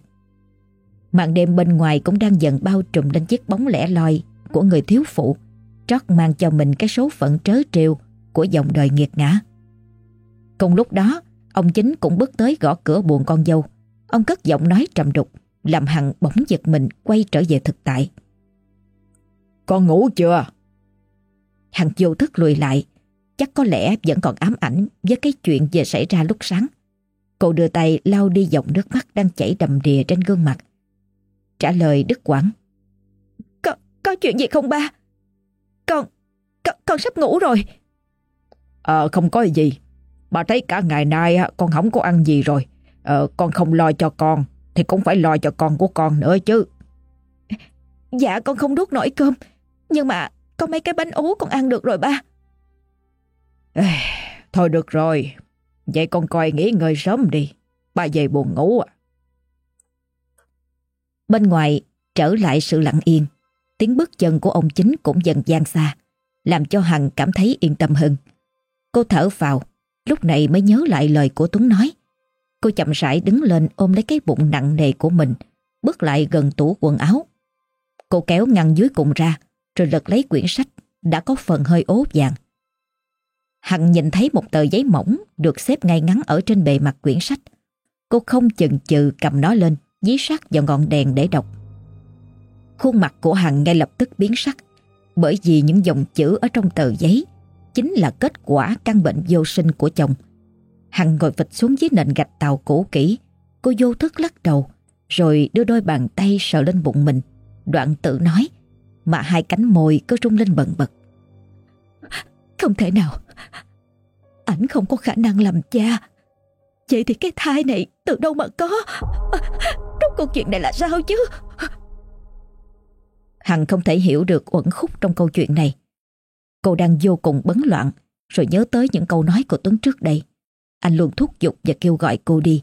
Màn đêm bên ngoài cũng đang dần bao trùm lên chiếc bóng lẻ loi của người thiếu phụ, trót mang cho mình cái số phận trớ trêu của dòng đời nghiệt ngã. Cùng lúc đó, ông chính cũng bước tới gõ cửa buồn con dâu. Ông cất giọng nói trầm đục, làm Hằng bỗng giật mình quay trở về thực tại. Con ngủ chưa? Hằng vô thức lùi lại, chắc có lẽ vẫn còn ám ảnh với cái chuyện vừa xảy ra lúc sáng. Cô đưa tay lau đi dòng nước mắt đang chảy đầm đìa trên gương mặt. Trả lời đứt quãng. Có, chuyện gì không ba? Con, con, con sắp ngủ rồi. Ờ không có gì. Bà thấy cả ngày nay con không có ăn gì rồi. Ờ con không lo cho con thì cũng phải lo cho con của con nữa chứ. Dạ con không đút nổi cơm. Nhưng mà có mấy cái bánh ú con ăn được rồi ba. Ê, thôi được rồi. Vậy con coi nghỉ ngơi sớm đi. Ba về buồn ngủ à. Bên ngoài trở lại sự lặng yên. Tiếng bước chân của ông chính cũng dần gian xa. Làm cho Hằng cảm thấy yên tâm hơn. Cô thở vào. Lúc này mới nhớ lại lời của Tuấn nói. Cô chậm rãi đứng lên ôm lấy cái bụng nặng nề của mình. Bước lại gần tủ quần áo. Cô kéo ngăn dưới cùng ra. Rồi lật lấy quyển sách đã có phần hơi ố vàng. Hằng nhìn thấy một tờ giấy mỏng được xếp ngay ngắn ở trên bề mặt quyển sách. Cô không chần chừ cầm nó lên, dí sát vào ngọn đèn để đọc. Khuôn mặt của Hằng ngay lập tức biến sắc, bởi vì những dòng chữ ở trong tờ giấy chính là kết quả căn bệnh vô sinh của chồng. Hằng ngồi phịch xuống dưới nền gạch tàu cũ kỹ, cô vô thức lắc đầu, rồi đưa đôi bàn tay sờ lên bụng mình, đoạn tự nói, mà hai cánh môi cứ rung lên bần bật. Không thể nào, ảnh không có khả năng làm cha. Vậy thì cái thai này từ đâu mà có? Rốt câu chuyện này là sao chứ? Hằng không thể hiểu được uẩn khúc trong câu chuyện này. Cô đang vô cùng bấn loạn, rồi nhớ tới những câu nói của Tuấn trước đây. Anh luôn thúc giục và kêu gọi cô đi.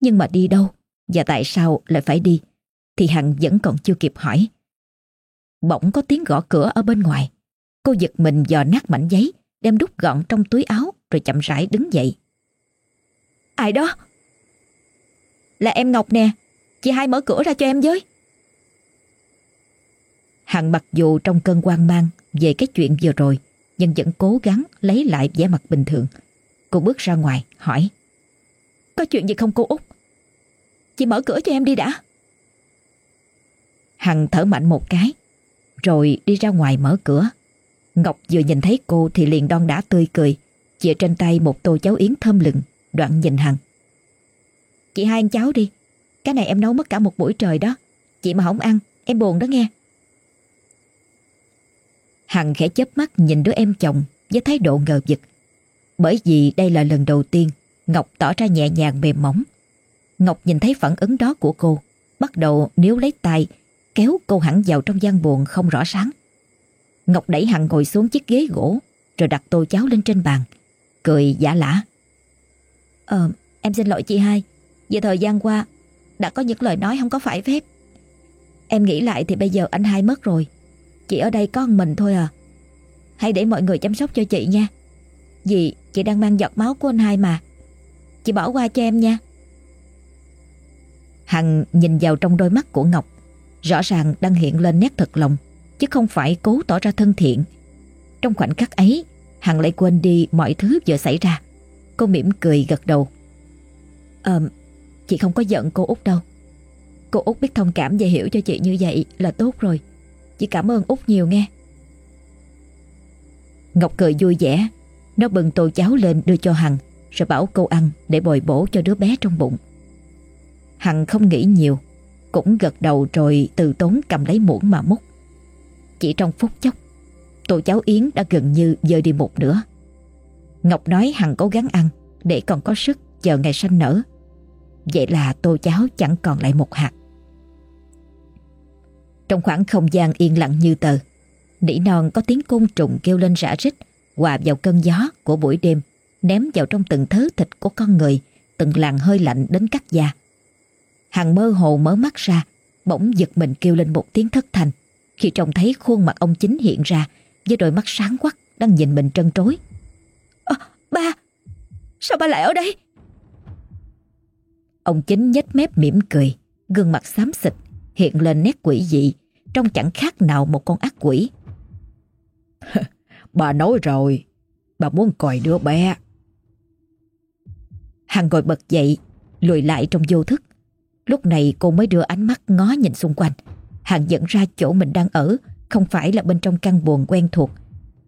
Nhưng mà đi đâu? Và tại sao lại phải đi? Thì Hằng vẫn còn chưa kịp hỏi. Bỗng có tiếng gõ cửa ở bên ngoài. Cô giật mình dò nát mảnh giấy, đem đút gọn trong túi áo rồi chậm rãi đứng dậy. Ai đó? Là em Ngọc nè, chị hai mở cửa ra cho em với. Hằng mặc dù trong cơn hoang mang về cái chuyện vừa rồi, nhưng vẫn cố gắng lấy lại vẻ mặt bình thường. Cô bước ra ngoài, hỏi. Có chuyện gì không cô Út? Chị mở cửa cho em đi đã. Hằng thở mạnh một cái, rồi đi ra ngoài mở cửa. Ngọc vừa nhìn thấy cô thì liền đon đã tươi cười, chìa trên tay một tô cháo yến thơm lừng, đoạn nhìn Hằng. Chị hai ăn cháo đi, cái này em nấu mất cả một buổi trời đó. Chị mà không ăn, em buồn đó nghe. Hằng khẽ chớp mắt nhìn đứa em chồng với thái độ ngờ vực. Bởi vì đây là lần đầu tiên Ngọc tỏ ra nhẹ nhàng mềm mỏng. Ngọc nhìn thấy phản ứng đó của cô, bắt đầu níu lấy tay, kéo cô hẳn vào trong gian buồn không rõ sáng. Ngọc đẩy Hằng ngồi xuống chiếc ghế gỗ, rồi đặt tô cháo lên trên bàn, cười giả lả. Ờ, em xin lỗi chị hai, về thời gian qua đã có những lời nói không có phải phép. Em nghĩ lại thì bây giờ anh hai mất rồi, chị ở đây có mình thôi à. Hãy để mọi người chăm sóc cho chị nha. Vì chị đang mang giọt máu của anh hai mà. Chị bỏ qua cho em nha. Hằng nhìn vào trong đôi mắt của Ngọc, rõ ràng đang hiện lên nét thật lòng, chứ không phải cố tỏ ra thân thiện. Trong khoảnh khắc ấy, Hằng lại quên đi mọi thứ vừa xảy ra. Cô mỉm cười gật đầu. Ờ, Chị không có giận cô út đâu Cô út biết thông cảm và hiểu cho chị như vậy là tốt rồi Chị cảm ơn út nhiều nghe. Ngọc cười vui vẻ. Nó bưng tô cháo lên đưa cho Hằng, Rồi bảo cô ăn để bồi bổ cho đứa bé trong bụng. Hằng không nghĩ nhiều, Cũng gật đầu rồi từ tốn cầm lấy muỗng mà múc. Chỉ trong phút chốc, Tô cháo yến đã gần như rơi đi một nửa. Ngọc nói Hằng cố gắng ăn Để còn có sức chờ ngày sanh nở. Vậy là tô cháo chẳng còn lại một hạt. Trong khoảng không gian yên lặng như tờ Nỉ non có tiếng côn trùng kêu lên rã rít Hòa vào cơn gió của buổi đêm Ném vào trong từng thớ thịt của con người Từng làn hơi lạnh đến cắt da. Hằng mơ hồ mở mắt ra Bỗng giật mình kêu lên một tiếng thất thành Khi trông thấy khuôn mặt ông chính hiện ra Với đôi mắt sáng quắc Đang nhìn mình trân trối. À, Ba! Sao ba lại ở đây? Ông chính nhếch mép mỉm cười Gương mặt xám xịt Hiện lên nét quỷ dị Trông chẳng khác nào một con ác quỷ. Bà nói rồi Bà muốn coi đứa bé. Hằng ngồi bật dậy Lùi lại trong vô thức. Lúc này cô mới đưa ánh mắt ngó nhìn xung quanh. Hằng nhận ra chỗ mình đang ở Không phải là bên trong căn buồn quen thuộc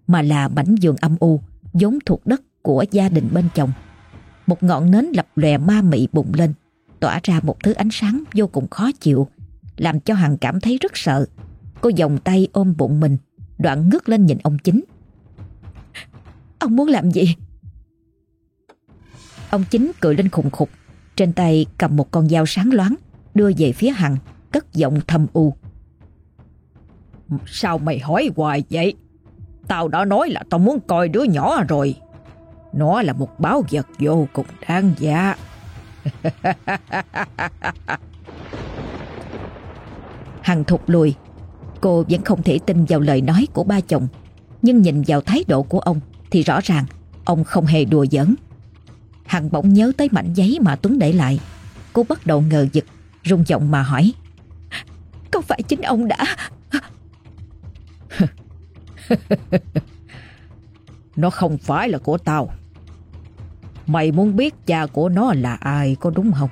Mà là mảnh giường âm u vốn thuộc đất của gia đình bên chồng. Một ngọn nến lập lòe ma mị bùng lên Tỏa ra một thứ ánh sáng vô cùng khó chịu làm cho Hằng cảm thấy rất sợ. Cô vòng tay ôm bụng mình, Đoạn ngước lên nhìn ông chính. Ông muốn làm gì? Ông chính cười lên khùng khục, Trên tay cầm một con dao sáng loáng, Đưa về phía Hằng, Cất giọng thầm u. Sao mày hỏi hoài vậy? Tao đã nói là tao muốn coi đứa nhỏ rồi. Nó là một báo vật vô cùng đáng giá. Hằng thụt lùi. Cô vẫn không thể tin vào lời nói của ba chồng. Nhưng nhìn vào thái độ của ông Thì rõ ràng ông không hề đùa giỡn. Hằng bỗng nhớ tới mảnh giấy mà Tuấn để lại. Cô bắt đầu ngờ vực, rung giọng mà hỏi, "Có phải chính ông đã? Nó không phải là của tao. Mày muốn biết cha của nó là ai có đúng không?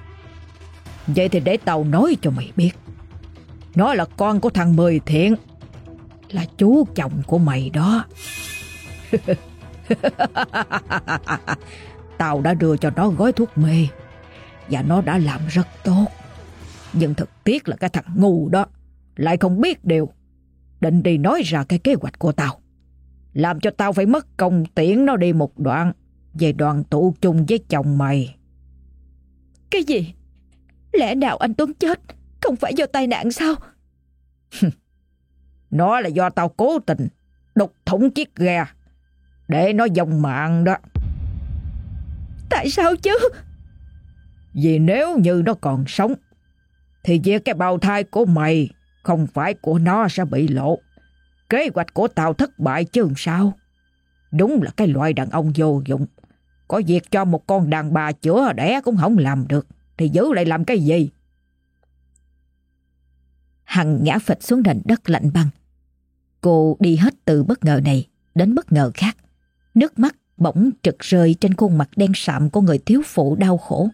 Vậy thì để tao nói cho mày biết. Nó là con của thằng Mười Thiện. Là chú chồng của mày đó. Tao đã đưa cho nó gói thuốc mê Và nó đã làm rất tốt. Nhưng thật tiếc là cái thằng ngu đó Lại không biết điều. Định đi nói ra cái kế hoạch của tao. Làm cho tao phải mất công tiễn nó đi một đoạn Về đoàn tụ chung với chồng mày. Cái gì? Lẽ nào anh Tuấn chết? Không phải do tai nạn sao? nó là do tao cố tình Đục thủng chiếc ghe Để nó dòng mạng đó. Tại sao chứ? Vì nếu như nó còn sống Thì việc cái bào thai của mày Không phải của nó sẽ bị lộ. Kế hoạch của tao thất bại chứ sao? Đúng là cái loại đàn ông vô dụng. Có việc cho một con đàn bà chữa đẻ cũng không làm được Thì giữ lại làm cái gì Hằng ngã phịch xuống nền đất lạnh băng Cô đi hết từ bất ngờ này Đến bất ngờ khác Nước mắt bỗng trực rơi trên khuôn mặt đen sạm của người thiếu phụ đau khổ.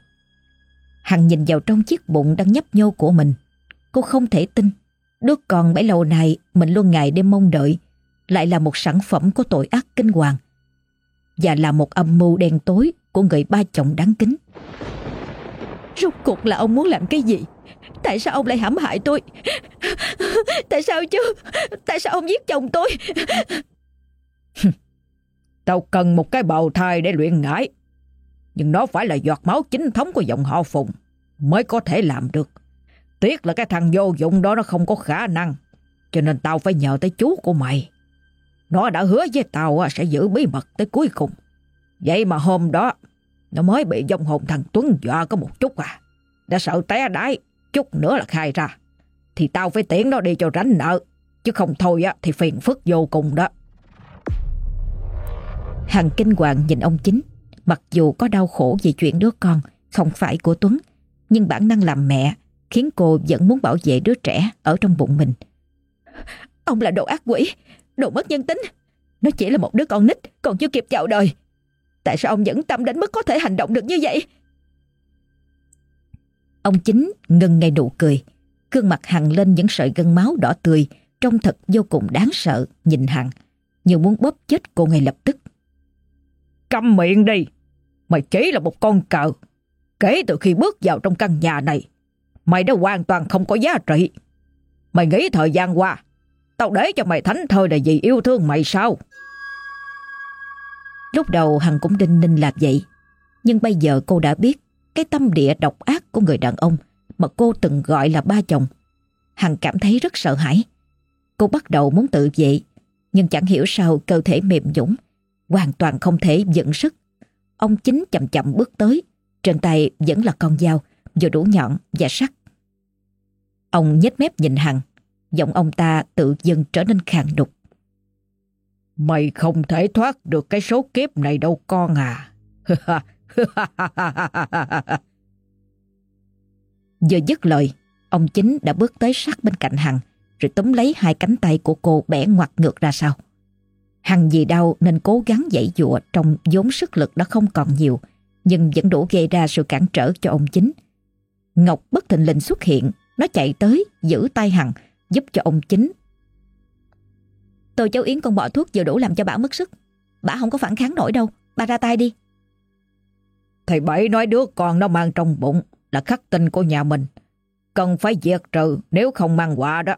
Hằng nhìn vào trong chiếc bụng đang nhấp nhô của mình. Cô không thể tin, đứa con bấy lâu này mình luôn ngày đêm mong đợi, lại là một sản phẩm của tội ác kinh hoàng. Và là một âm mưu đen tối của người ba chồng đáng kính. Rốt cuộc là ông muốn làm cái gì? Tại sao ông lại hãm hại tôi? Tại sao chứ? Tại sao ông giết chồng tôi? Tao cần một cái bào thai để luyện ngải. Nhưng nó phải là giọt máu chính thống của dòng họ Phùng mới có thể làm được. Tiếc là cái thằng vô dụng đó nó không có khả năng. Cho nên tao phải nhờ tới chú của mày. Nó đã hứa với tao sẽ giữ bí mật tới cuối cùng. Vậy mà hôm đó nó mới bị dòng hồn thằng Tuấn dọa có một chút à. Đã sợ té đái, chút nữa là khai ra. Thì tao phải tiễn nó đi cho rảnh nợ. Chứ không thôi á, thì phiền phức vô cùng đó. Hằng kinh hoàng nhìn ông chính, Mặc dù có đau khổ vì chuyện đứa con, Không phải của Tuấn, Nhưng bản năng làm mẹ, Khiến cô vẫn muốn bảo vệ đứa trẻ Ở trong bụng mình Ông là đồ ác quỷ, Đồ mất nhân tính Nó chỉ là một đứa con nít, Còn chưa kịp chào đời Tại sao ông vẫn tâm đến mức có thể hành động được như vậy Ông chính ngừng ngay nụ cười. Gương mặt Hằng lên những sợi gân máu đỏ tươi, trông thật vô cùng đáng sợ, nhìn Hằng, như muốn bóp chết cô ngay lập tức. Câm miệng đi, mày chỉ là một con cờ. Kể từ khi bước vào trong căn nhà này, mày đã hoàn toàn không có giá trị. Mày nghĩ thời gian qua, tao để cho mày thánh thơ là vì yêu thương mày sao? Lúc đầu Hằng cũng đinh ninh làm vậy, nhưng bây giờ cô đã biết cái tâm địa độc ác của người đàn ông mà cô từng gọi là ba chồng. Hằng cảm thấy rất sợ hãi. Cô bắt đầu muốn tự vệ, nhưng chẳng hiểu sao cơ thể mềm nhũng, hoàn toàn không thể dẫn sức. Ông chính chậm chậm bước tới, trên tay vẫn là con dao, vừa đủ nhọn và sắc. Ông nhếch mép nhìn Hằng, giọng ông ta tự dưng trở nên khàn đục. Mày không thể thoát được cái số kiếp này đâu con à. Vừa dứt lời, ông chính đã bước tới sát bên cạnh Hằng, rồi túm lấy hai cánh tay của cô bẻ ngoặt ngược ra sau. Hằng vì đau nên cố gắng dãy dụa trong vốn sức lực đã không còn nhiều, nhưng vẫn đủ gây ra sự cản trở cho ông chính. Ngọc bất thình lình xuất hiện, nó chạy tới, giữ tay Hằng, giúp cho ông chính. Tôi cháu Yến con bỏ thuốc vừa đủ làm cho bà mất sức. Bà không có phản kháng nổi đâu, bà ra tay đi. Thầy Bảy nói đứa con nó mang trong bụng là khắc tinh của nhà mình. Cần phải diệt trừ nếu không mang quả đó.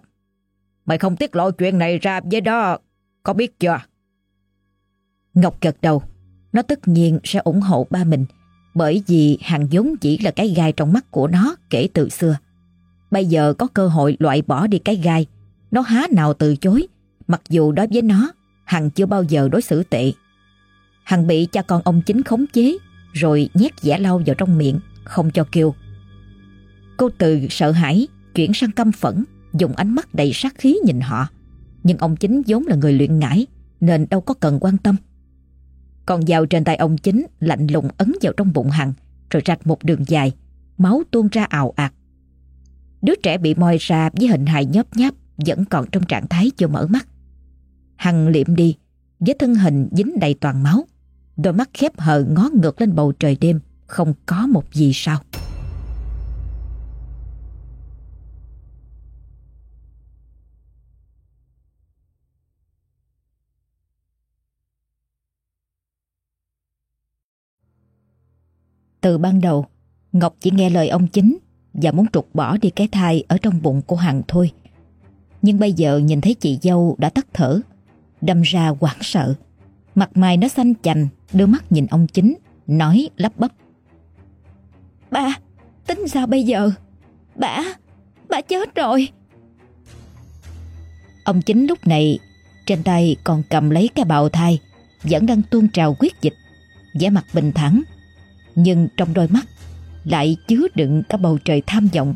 Mày không tiết lộ chuyện này ra với đó, có biết chưa? Ngọc gật đầu, nó tất nhiên sẽ ủng hộ ba mình bởi vì hàng vốn chỉ là cái gai trong mắt của nó kể từ xưa. Bây giờ có cơ hội loại bỏ đi cái gai, nó há nào từ chối, mặc dù đối với nó, Hằng chưa bao giờ đối xử tệ. Hằng bị cha con ông chính khống chế, rồi nhét giả lau vào trong miệng, không cho kêu. Cô từ sợ hãi, chuyển sang căm phẫn, dùng ánh mắt đầy sát khí nhìn họ. Nhưng ông chính vốn là người luyện ngải, nên đâu có cần quan tâm. Còn dao trên tay ông chính lạnh lùng ấn vào trong bụng Hằng, rồi rạch một đường dài, máu tuôn ra ào ạt. Đứa trẻ bị moi ra với hình hài nhớp nháp vẫn còn trong trạng thái chưa mở mắt. Hằng liệm đi, với thân hình dính đầy toàn máu. Đôi mắt khép hờ ngó ngược lên bầu trời đêm, không có một gì sao. Từ ban đầu, Ngọc chỉ nghe lời ông chính và muốn trục bỏ đi cái thai ở trong bụng của Hằng thôi. Nhưng bây giờ nhìn thấy chị dâu đã tắt thở, đâm ra hoảng sợ. Mặt mày nó xanh chành, đưa mắt nhìn ông chính, nói lắp bắp. Ba, tính sao bây giờ? Bà, bà chết rồi. Ông chính lúc này trên tay còn cầm lấy cái bào thai, vẫn đang tuôn trào quyết dịch, vẻ mặt bình thản nhưng trong đôi mắt lại chứa đựng cả bầu trời tham vọng.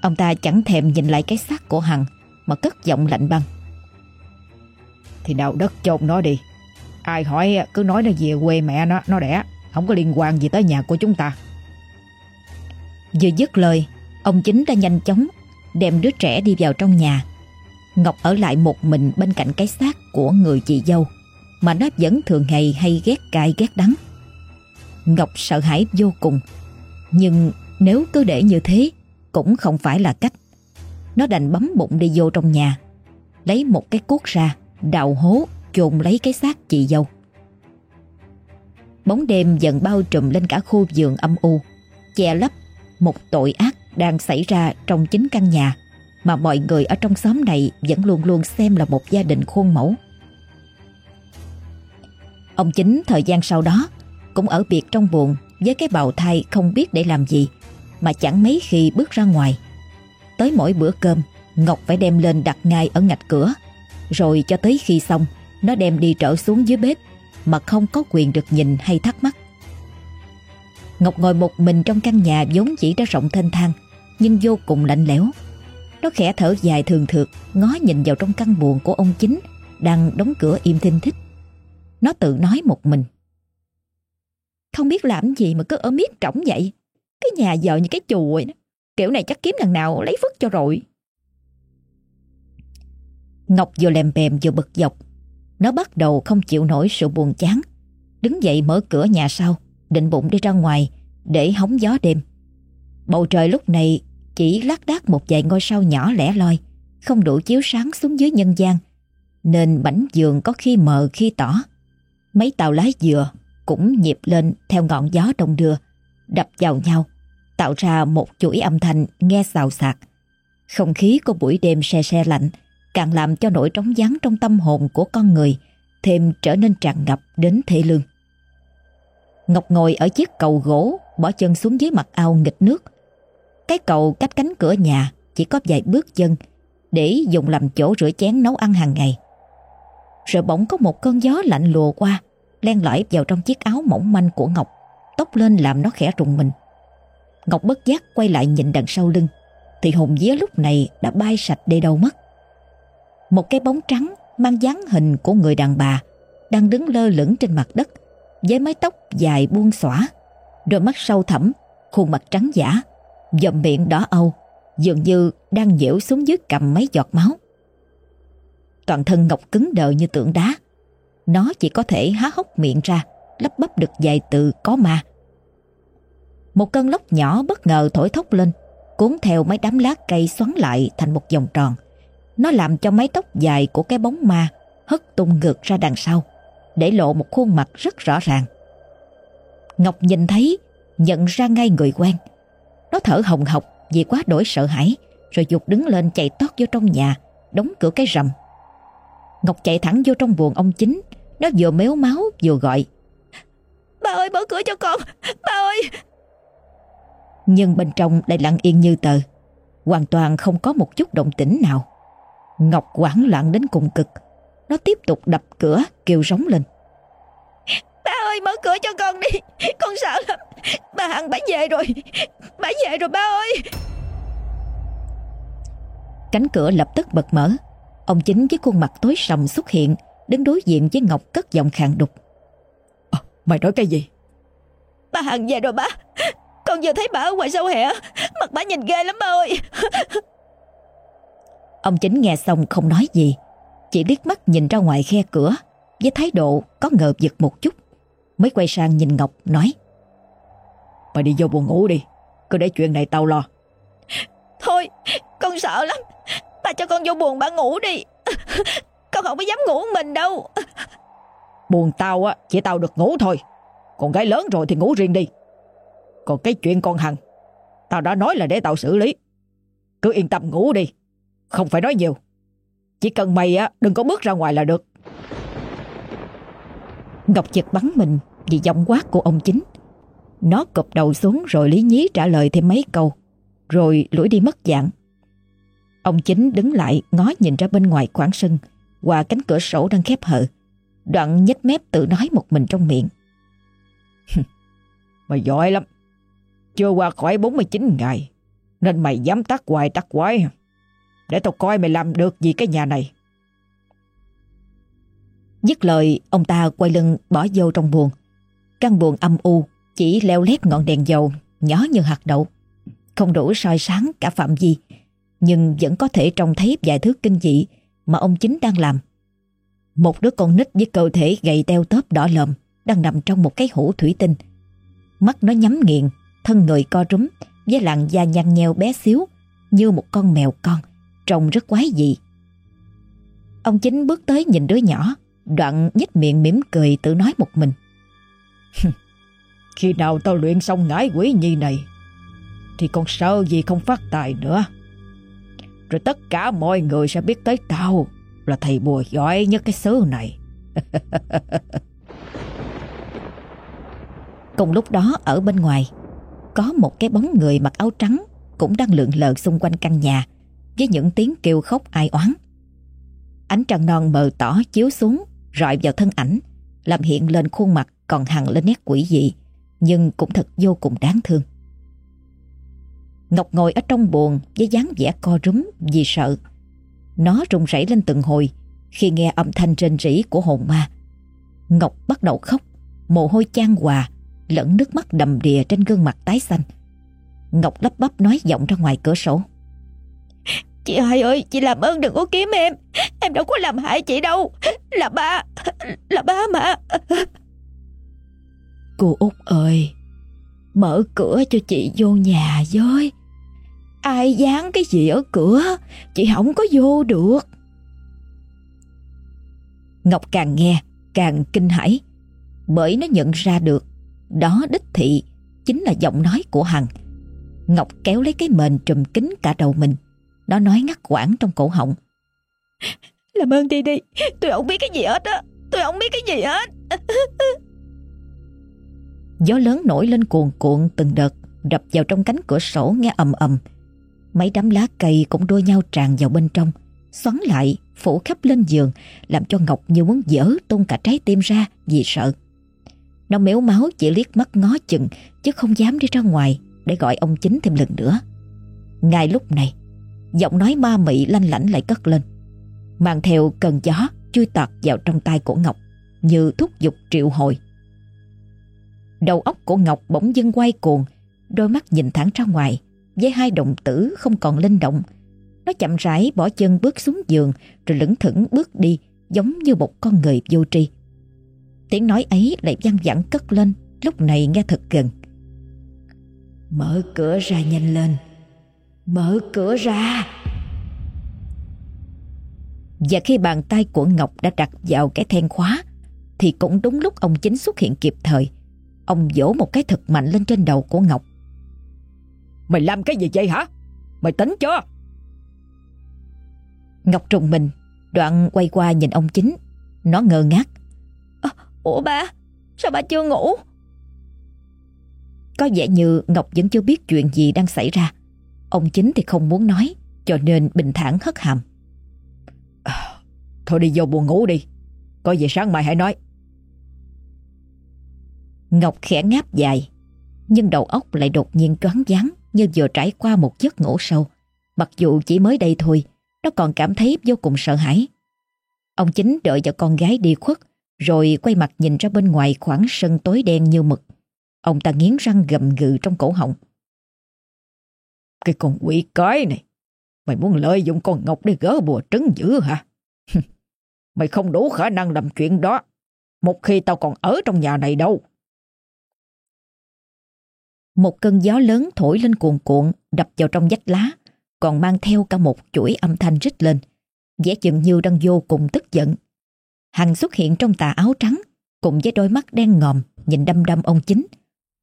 Ông ta chẳng thèm nhìn lại cái xác của Hằng mà cất giọng lạnh băng. Thì đạo đất chôn nó đi. Ai hỏi cứ nói nó về quê mẹ nó, nó đẻ. Không có liên quan gì tới nhà của chúng ta. Vừa dứt lời, ông chính đã nhanh chóng đem đứa trẻ đi vào trong nhà. Ngọc ở lại một mình bên cạnh cái xác của người chị dâu mà nó vẫn thường ngày hay ghét cay ghét đắng. Ngọc sợ hãi vô cùng. Nhưng nếu cứ để như thế cũng không phải là cách. Nó đành bấm bụng đi vô trong nhà, lấy một cái cuốc ra, đào hố, chôn lấy cái xác chị dâu. Bóng đêm dần bao trùm lên cả khu vườn âm u, che lấp một tội ác đang xảy ra trong chính căn nhà mà mọi người ở trong xóm này vẫn luôn luôn xem là một gia đình khuôn mẫu. Ông chính thời gian sau đó cũng ở biệt trong buồn với cái bào thai không biết để làm gì mà chẳng mấy khi bước ra ngoài. Tới mỗi bữa cơm, Ngọc phải đem lên đặt ngay ở ngạch cửa, rồi cho tới khi xong, nó đem đi trở xuống dưới bếp mà không có quyền được nhìn hay thắc mắc. Ngọc ngồi một mình trong căn nhà vốn chỉ đã rộng thênh thang, nhưng vô cùng lạnh lẽo. Nó khẽ thở dài thường thượt, ngó nhìn vào trong căn buồn của ông chính, đang đóng cửa im thinh thích. Nó tự nói một mình. Không biết làm gì mà cứ ở miết trỏng vậy. Cái nhà vợ như cái chùa đó. Kiểu này chắc kiếm lần nào lấy phức cho rồi. Ngọc vừa lèm bèm vừa bực dọc. Nó bắt đầu không chịu nổi sự buồn chán. Đứng dậy mở cửa nhà sau, định bụng đi ra ngoài để hóng gió đêm. Bầu trời lúc này chỉ lác đác một vài ngôi sao nhỏ lẻ loi, không đủ chiếu sáng xuống dưới nhân gian, nên bảnh giường có khi mờ khi tỏ. Mấy tàu lái dừa cũng nhịp lên theo ngọn gió đông đưa, đập vào nhau, tạo ra một chuỗi âm thanh nghe xào xạc. Không khí của buổi đêm xe xe lạnh càng làm cho nỗi trống vắng trong tâm hồn của con người thêm trở nên tràn ngập đến thể lương. Ngọc ngồi ở chiếc cầu gỗ, bỏ chân xuống dưới mặt ao nghịch nước. Cái cầu cách cánh cửa nhà chỉ có vài bước chân để dùng làm chỗ rửa chén nấu ăn hàng ngày. Rồi bỗng có một cơn gió lạnh lùa qua, len lỏi vào trong chiếc áo mỏng manh của Ngọc, tóc lên làm nó khẽ rùng mình. Ngọc bất giác quay lại nhìn đằng sau lưng, thì hồn vía lúc này đã bay sạch đi đâu mất. Một cái bóng trắng mang dáng hình của người đàn bà đang đứng lơ lửng trên mặt đất với mái tóc dài buông xõa, đôi mắt sâu thẳm, khuôn mặt trắng giả, dòm miệng đỏ âu, dường như đang dễu xuống dưới cầm mấy giọt máu. Toàn thân Ngọc cứng đờ như tượng đá. Nó chỉ có thể há hốc miệng ra, lắp bắp được vài từ có ma. Một cơn lốc nhỏ bất ngờ thổi thốc lên, cuốn theo mấy đám lá cây xoắn lại thành một vòng tròn. Nó làm cho mái tóc dài của cái bóng ma hất tung ngược ra đằng sau, để lộ một khuôn mặt rất rõ ràng. Ngọc nhìn thấy, nhận ra ngay người quen. Nó thở hồng hộc vì quá đổi sợ hãi, rồi dục đứng lên chạy tót vô trong nhà, đóng cửa cái rầm. Ngọc chạy thẳng vô trong buồng ông chính, nó vừa méo máu vừa gọi. Ba ơi mở cửa cho con, ba ơi! Nhưng bên trong lại lặng yên như tờ, hoàn toàn không có một chút động tĩnh nào. Ngọc hoảng loạn đến cùng cực, nó tiếp tục đập cửa kêu rống lên. Ba ơi mở cửa cho con đi. Con sợ lắm. Ba Hằng bả về rồi. Bả về rồi ba ơi. Cánh cửa lập tức bật mở. Ông chính với khuôn mặt tối sầm xuất hiện Đứng đối diện với Ngọc cất giọng khàn đục. À, Mày nói cái gì? Ba Hằng về rồi ba. Con vừa thấy bà ở ngoài sâu hẹ Mặt bà nhìn ghê lắm ba ơi Ông chính nghe xong không nói gì. Chỉ liếc mắt nhìn ra ngoài khe cửa Với thái độ có ngờ giật một chút Mới quay sang nhìn Ngọc nói Mày đi vô buồn ngủ đi Cứ để chuyện này tao lo. Thôi con sợ lắm Bà cho con vô buồn bà ngủ đi. Con không có dám ngủ mình đâu. Buồn tao á Chỉ tao được ngủ thôi. Còn gái lớn rồi thì ngủ riêng đi. Còn cái chuyện con Hằng Tao đã nói là để tao xử lý. Cứ yên tâm ngủ đi không phải nói nhiều Chỉ cần mày á đừng có bước ra ngoài là được Ngọc giật bắn mình vì giọng quát của ông chính. Nó cụp đầu xuống rồi lý nhí trả lời thêm mấy câu, rồi lủi đi mất dạng. Ông chính đứng lại ngó nhìn ra bên ngoài khoảng sân, qua cánh cửa sổ đang khép hờ. Đoạn nhếch mép tự nói một mình trong miệng. mày giỏi lắm. Chưa qua khỏi 49 ngày, nên mày dám tắt hoài tắt quái. Để tao coi mày làm được gì cái nhà này. Dứt lời, ông ta quay lưng bỏ vô trong buồng. Căn buồng âm u, chỉ leo lét ngọn đèn dầu, nhỏ như hạt đậu. Không đủ soi sáng cả phạm vi, nhưng vẫn có thể trông thấy vài thứ kinh dị mà ông chính đang làm. Một đứa con nít với cơ thể gầy teo tóp đỏ lợm đang nằm trong một cái hũ thủy tinh. Mắt nó nhắm nghiền, thân người co rúm với làn da nhăn nheo bé xíu như một con mèo con, trông rất quái dị. Ông chính bước tới nhìn đứa nhỏ, Đoạn nhếch miệng mỉm cười tự nói một mình. Khi nào tao luyện xong ngải quỷ nhi này Thì con sợ gì không phát tài nữa Rồi tất cả mọi người sẽ biết tới tao Là thầy bùa giỏi nhất cái xứ này Cùng lúc đó ở bên ngoài Có một cái bóng người mặc áo trắng Cũng đang lượn lờ xung quanh căn nhà với những tiếng kêu khóc ai oán Ánh trăng non mờ tỏ chiếu xuống rọi vào thân ảnh, làm hiện lên khuôn mặt còn hằn lên nét quỷ dị, nhưng cũng thật vô cùng đáng thương. Ngọc ngồi ở trong buồn với dáng vẻ co rúm vì sợ. Nó rung rẩy lên từng hồi khi nghe âm thanh rên rỉ của hồn ma. Ngọc bắt đầu khóc, mồ hôi chan hòa, lẫn nước mắt đầm đìa trên gương mặt tái xanh. Ngọc lắp bắp nói giọng ra ngoài cửa sổ. Chị hai ơi, chị làm ơn đừng có kiếm em. Em đâu có làm hại chị đâu. Là ba, là ba mà. Cô Út ơi, Mở cửa cho chị vô nhà với. Ai dán cái gì ở cửa, chị không có vô được. Ngọc càng nghe, càng kinh hãi. Bởi nó nhận ra được, đó đích thị chính là giọng nói của Hằng. Ngọc kéo lấy cái mền trùm kín cả đầu mình. Nó nói ngắt quãng trong cổ họng. Làm ơn đi đi, tôi không biết cái gì hết á. Tôi không biết cái gì hết. Gió lớn nổi lên cuồn cuộn từng đợt, đập vào trong cánh cửa sổ nghe ầm ầm. Mấy đám lá cây cũng đua nhau tràn vào bên trong, xoắn lại, phủ khắp lên giường, làm cho Ngọc như muốn dở tung cả trái tim ra vì sợ. Nó méo máu chỉ liếc mắt ngó chừng, chứ không dám đi ra ngoài để gọi ông chính thêm lần nữa. Ngay lúc này, giọng nói ma mị lanh lảnh lại cất lên, mang theo cần gió chui tọt vào trong tay của Ngọc như thúc giục triệu hồi. Đầu óc của Ngọc bỗng dưng quay cuồng, đôi mắt nhìn thẳng ra ngoài, với hai động tử không còn linh động. Nó chậm rãi bỏ chân bước xuống giường rồi lững thững bước đi giống như một con người vô tri. Tiếng nói ấy lại văng vẳng cất lên, lúc này nghe thật gần. Mở cửa ra nhanh lên, mở cửa ra. Và khi bàn tay của Ngọc đã đặt vào cái then khóa thì cũng đúng lúc ông chính xuất hiện kịp thời. Ông vỗ một cái thật mạnh lên trên đầu của Ngọc. Mày làm cái gì vậy hả? Mày tính chưa? Ngọc trùng mình, đoạn quay qua nhìn ông chính. Nó ngơ ngác. À, ủa ba, sao ba chưa ngủ? Có vẻ như Ngọc vẫn chưa biết chuyện gì đang xảy ra. Ông chính thì không muốn nói, cho nên bình thản hất hàm. À, thôi đi vô buồn ngủ đi, có gì sáng mai hãy nói. Ngọc khẽ ngáp dài, nhưng đầu óc lại đột nhiên choáng váng như vừa trải qua một giấc ngủ sâu. Mặc dù chỉ mới đây thôi, nó còn cảm thấy vô cùng sợ hãi. Ông chính đợi cho con gái đi khuất, rồi quay mặt nhìn ra bên ngoài khoảng sân tối đen như mực. Ông ta nghiến răng gầm gừ trong cổ họng. Cái con quỷ cái này, mày muốn lợi dụng con Ngọc để gỡ bùa trứng dữ hả? mày không đủ khả năng làm chuyện đó, một khi tao còn ở trong nhà này đâu. Một cơn gió lớn thổi lên cuồn cuộn đập vào trong vách lá, còn mang theo cả một chuỗi âm thanh rít lên, vẻ chừng như đang vô cùng tức giận. Hằng xuất hiện trong tà áo trắng, cùng với đôi mắt đen ngòm nhìn đăm đăm ông chính.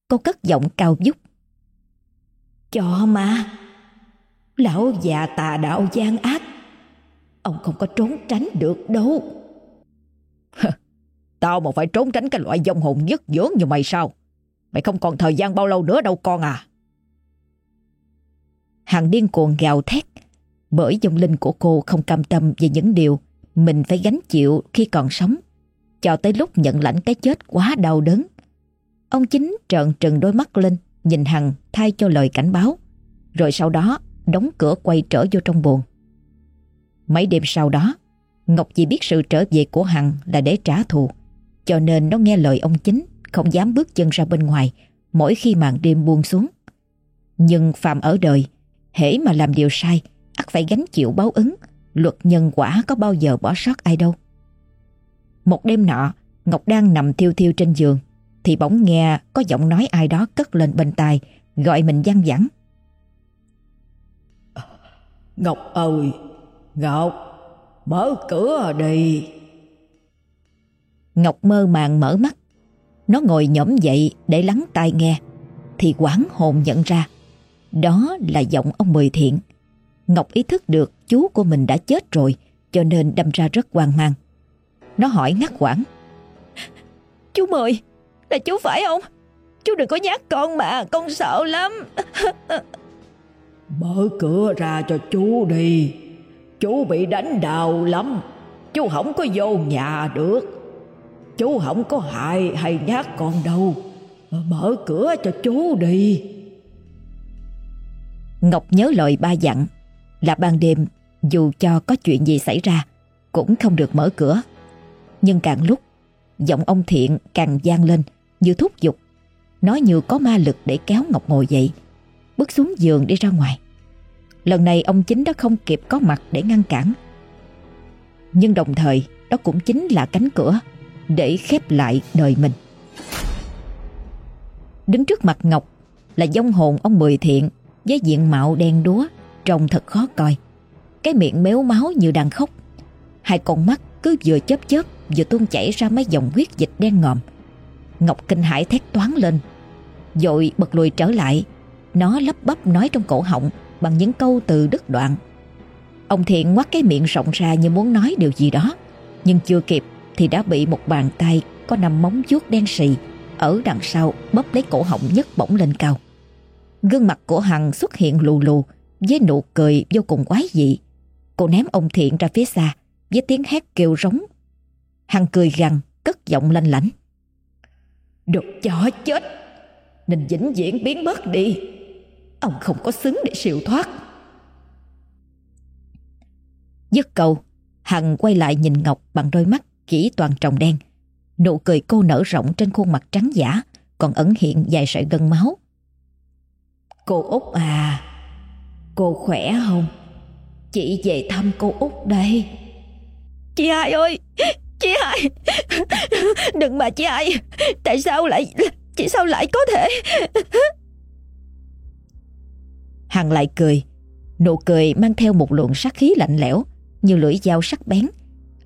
Cô cất giọng cao vút. Cho mà, lão già tà đạo gian ác, ông không có trốn tránh được đâu. Tao mà phải trốn tránh cái loại dông hồn nhất dưỡng như mày sao? Mày không còn thời gian bao lâu nữa đâu con à. Hằng điên cuồng gào thét bởi dòng linh của cô không cam tâm về những điều mình phải gánh chịu khi còn sống cho tới lúc nhận lãnh cái chết quá đau đớn. Ông chính trợn trừng đôi mắt lên nhìn Hằng thay cho lời cảnh báo rồi sau đó đóng cửa quay trở vô trong buồn. Mấy đêm sau đó Ngọc chỉ biết sự trở về của Hằng là để trả thù cho nên nó nghe lời ông chính không dám bước chân ra bên ngoài mỗi khi màn đêm buông xuống. Nhưng phàm ở đời, hễ mà làm điều sai, ắt phải gánh chịu báo ứng, luật nhân quả có bao giờ bỏ sót ai đâu. Một đêm nọ, Ngọc đang nằm thiêu thiêu trên giường, thì bỗng nghe có giọng nói ai đó cất lên bên tai, gọi mình văng vẳng. Ngọc ơi, Ngọc, mở cửa đi. Ngọc mơ màng mở mắt, nó ngồi nhổm dậy để lắng tai nghe Thì quán hồn nhận ra Đó là giọng ông Mười Thiện Ngọc ý thức được chú của mình đã chết rồi Cho nên đâm ra rất hoang mang Nó hỏi ngắt quãng Chú Mười Là chú phải không? Chú đừng có nhát con mà Con sợ lắm. Mở cửa ra cho chú đi. Chú bị đánh đau lắm. Chú không có vô nhà được. Chú không có hại hay nhát con đâu. Mở cửa cho chú đi. Ngọc nhớ lời ba dặn Là ban đêm Dù cho có chuyện gì xảy ra Cũng không được mở cửa. Nhưng càng lúc Giọng ông Thiện càng gian lên như thúc giục Nói như có ma lực để kéo Ngọc ngồi dậy Bước xuống giường đi ra ngoài Lần này ông chính đã không kịp có mặt để ngăn cản Nhưng đồng thời Đó cũng chính là cánh cửa để khép lại đời mình. Đứng trước mặt Ngọc, là dông hồn ông Mười Thiện với diện mạo đen đúa, trông thật khó coi. Cái miệng méo máu như đang khóc. Hai con mắt cứ vừa chớp chớp vừa tuôn chảy ra mấy dòng huyết dịch đen ngòm. Ngọc kinh hãi thét toán lên, dội bật lùi trở lại. Nó lấp bắp nói trong cổ họng bằng những câu từ đứt đoạn. Ông Thiện ngoắt cái miệng rộng ra như muốn nói điều gì đó, nhưng chưa kịp thì đã bị một bàn tay có nằm móng vuốt đen sì ở đằng sau bóp lấy cổ họng nhấc bổng lên cao. Gương mặt của Hằng xuất hiện lù lù với nụ cười vô cùng quái dị. Cô ném ông Thiện ra phía xa với tiếng hét kêu rống. Hằng cười gằn, cất giọng lanh lảnh được chó chết! Nên vĩnh viễn biến mất đi! Ông không có xứng để siêu thoát. Dứt câu, Hằng quay lại nhìn Ngọc bằng đôi mắt chỉ toàn tròng đen. Nụ cười cô nở rộng trên khuôn mặt trắng giả, còn ẩn hiện vài sợi gân máu. Cô Út à, cô khỏe không? Chị về thăm cô Út đây. Chị hai ơi, chị hai, đừng mà chị hai, tại sao lại, chị sao lại có thể... Hằng lại cười, nụ cười mang theo một luồng sát khí lạnh lẽo như lưỡi dao sắc bén,